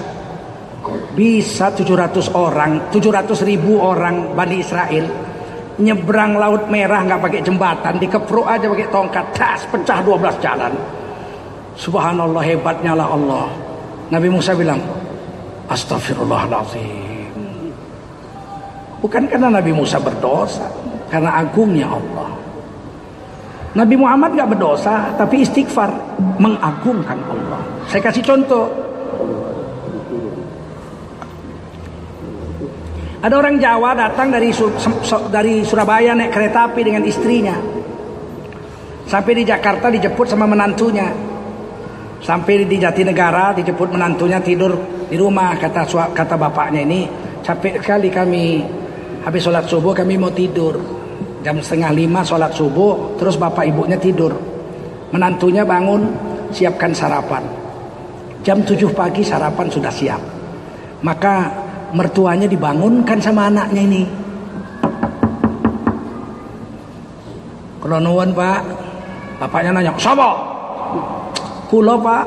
Bisa 700 orang, 700 ribu orang Bani Israel nyebrang laut merah nggak pakai jembatan, dikepruk aja pakai tongkat, tas pecah 12 jalan. Subhanallah hebatnya lah Allah. Nabi Musa bilang, Astagfirullahaladzim. Bukan karena Nabi Musa berdosa, karena agungnya Allah. Nabi Muhammad nggak berdosa, tapi istighfar mengagungkan Allah. Saya kasih contoh. Ada orang Jawa datang dari dari Surabaya naik kereta api dengan istrinya. Sampai di Jakarta dijemput sama menantunya. Sampai di Jatinegara dijemput menantunya tidur di rumah kata kata bapaknya ini capek sekali kami habis sholat subuh kami mau tidur jam setengah lima sholat subuh terus bapak ibunya tidur menantunya bangun siapkan sarapan jam tujuh pagi sarapan sudah siap maka mertuanya dibangunkan sama anaknya ini kalau pak bapaknya nanya sama Kulo Pak.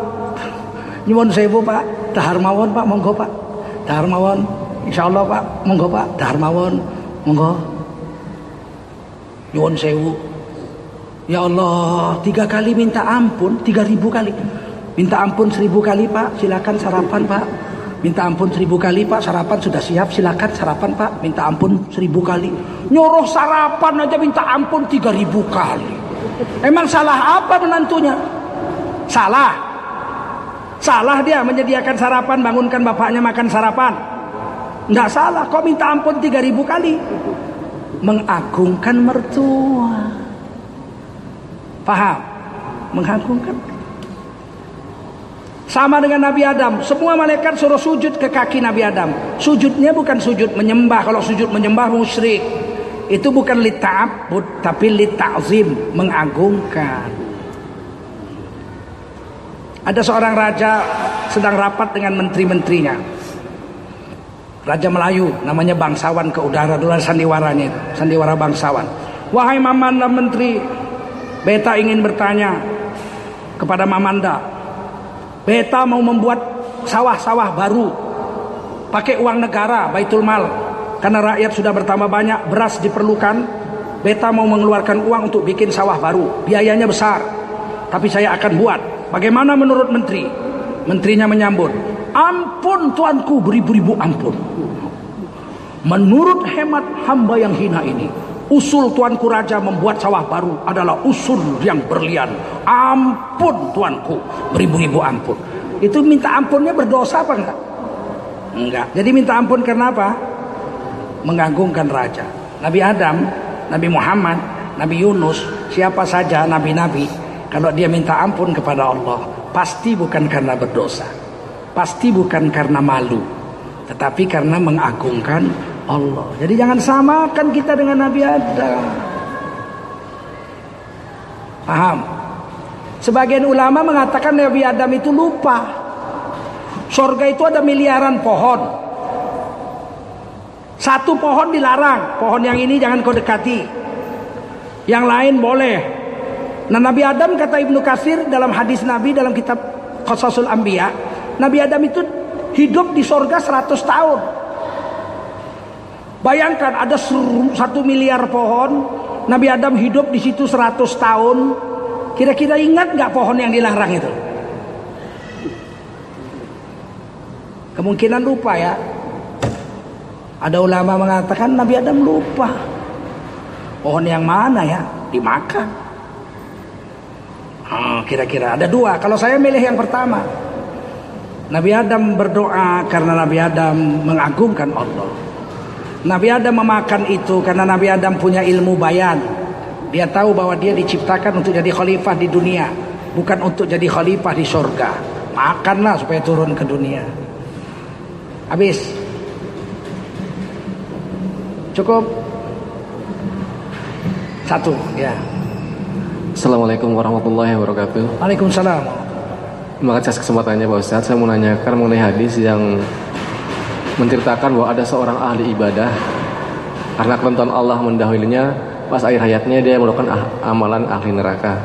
Nyuwun sewu Pak. Dahar mawon Pak, monggo Pak. Dahar mawon. Insyaallah Pak, monggo Pak. Dahar mawon. Monggo. Nyuwun sewu. Ya Allah, tiga kali minta ampun, tiga ribu kali. Minta ampun seribu kali Pak, silakan sarapan Pak. Minta ampun seribu kali Pak, sarapan sudah siap, silakan sarapan Pak. Minta ampun seribu kali. Nyuruh sarapan aja minta ampun tiga ribu kali. Emang salah apa menantunya? Salah. Salah dia menyediakan sarapan, bangunkan bapaknya makan sarapan. Enggak salah, kok minta ampun 3000 kali. Mengagungkan mertua. Paham? Mengagungkan. Sama dengan Nabi Adam, semua malaikat suruh sujud ke kaki Nabi Adam. Sujudnya bukan sujud menyembah, kalau sujud menyembah musyrik. Itu bukan lita'abud, tapi lita'zim, mengagungkan. Ada seorang raja sedang rapat dengan menteri-menterinya. Raja Melayu, namanya bangsawan ke udara dulu sandiwaranya sandiwara bangsawan. Wahai Mamanda menteri, beta ingin bertanya kepada Mamanda. Beta mau membuat sawah-sawah baru pakai uang negara, Baitul Mal. Karena rakyat sudah bertambah banyak, beras diperlukan. Beta mau mengeluarkan uang untuk bikin sawah baru. Biayanya besar. Tapi saya akan buat Bagaimana menurut menteri? Menterinya menyambut, ampun tuanku beribu-ribu ampun. Menurut hemat hamba yang hina ini, usul tuanku raja membuat sawah baru adalah usul yang berlian. Ampun tuanku beribu-ribu ampun. Itu minta ampunnya berdosa apa enggak? Enggak. Jadi minta ampun karena apa? Mengagungkan raja. Nabi Adam, Nabi Muhammad, Nabi Yunus, siapa saja nabi-nabi kalau dia minta ampun kepada Allah, pasti bukan karena berdosa. Pasti bukan karena malu, tetapi karena mengagungkan Allah. Jadi jangan samakan kita dengan Nabi Adam. Paham? Sebagian ulama mengatakan Nabi Adam itu lupa. Sorga itu ada miliaran pohon. Satu pohon dilarang, pohon yang ini jangan kau dekati. Yang lain boleh, Nah Nabi Adam kata Ibnu Kasir dalam hadis Nabi dalam kitab Qasasul Anbiya, Nabi Adam itu hidup di sorga 100 tahun. Bayangkan ada satu miliar pohon, Nabi Adam hidup di situ 100 tahun. Kira-kira ingat nggak pohon yang dilarang itu? Kemungkinan lupa ya. Ada ulama mengatakan Nabi Adam lupa. Pohon yang mana ya? Dimakan. Ah, kira-kira ada dua. Kalau saya milih yang pertama. Nabi Adam berdoa karena Nabi Adam mengagungkan Allah. Nabi Adam memakan itu karena Nabi Adam punya ilmu bayan. Dia tahu bahwa dia diciptakan untuk jadi khalifah di dunia, bukan untuk jadi khalifah di surga. Makanlah supaya turun ke dunia. Habis. Cukup. Satu, ya. Assalamualaikum warahmatullahi wabarakatuh. Waalaikumsalam. Terima kasih atas kesempatannya Pak Ustadz. Saya mau nanyakan mengenai hadis yang menceritakan bahwa ada seorang ahli ibadah karena ketentuan Allah mendahulunya pas akhir hayatnya dia melakukan ah- amalan ahli neraka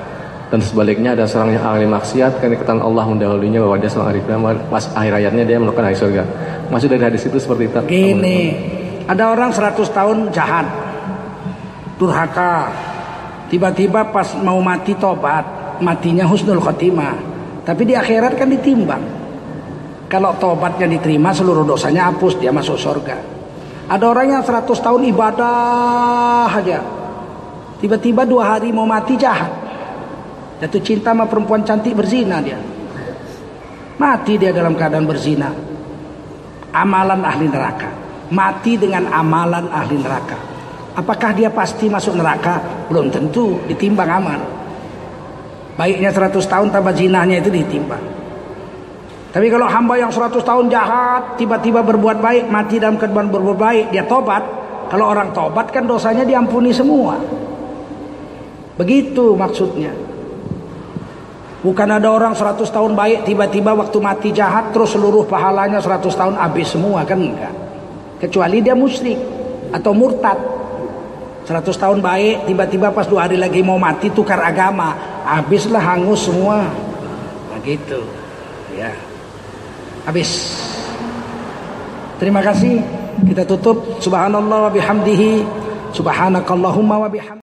dan sebaliknya ada seorang yang ahli maksiat karena ketentuan Allah mendahulunya bahwa dia seorang ahli ibadah pas akhir hayatnya dia melakukan ahli surga. Maksud dari hadis itu seperti itu. Gini, ada orang 100 tahun jahat, durhaka, tiba-tiba pas mau mati tobat, matinya husnul khotimah. Tapi di akhirat kan ditimbang. Kalau tobatnya diterima seluruh dosanya hapus dia masuk surga. Ada orang yang 100 tahun ibadah aja. Tiba-tiba dua hari mau mati jahat. Jatuh cinta sama perempuan cantik berzina dia. Mati dia dalam keadaan berzina. Amalan ahli neraka. Mati dengan amalan ahli neraka. Apakah dia pasti masuk neraka? Belum tentu, ditimbang amal. Baiknya 100 tahun tambah zinahnya itu ditimbang. Tapi kalau hamba yang 100 tahun jahat, tiba-tiba berbuat baik, mati dalam keadaan berbuat baik, dia tobat. Kalau orang tobat kan dosanya diampuni semua. Begitu maksudnya. Bukan ada orang 100 tahun baik, tiba-tiba waktu mati jahat, terus seluruh pahalanya 100 tahun habis semua, kan enggak. Kecuali dia musyrik atau murtad. 100 tahun baik, tiba-tiba pas dua hari lagi mau mati tukar agama, habislah hangus semua. Nah gitu. Ya. Habis. Terima kasih. Kita tutup subhanallah wa bihamdihi subhanakallahumma wa bihamdihi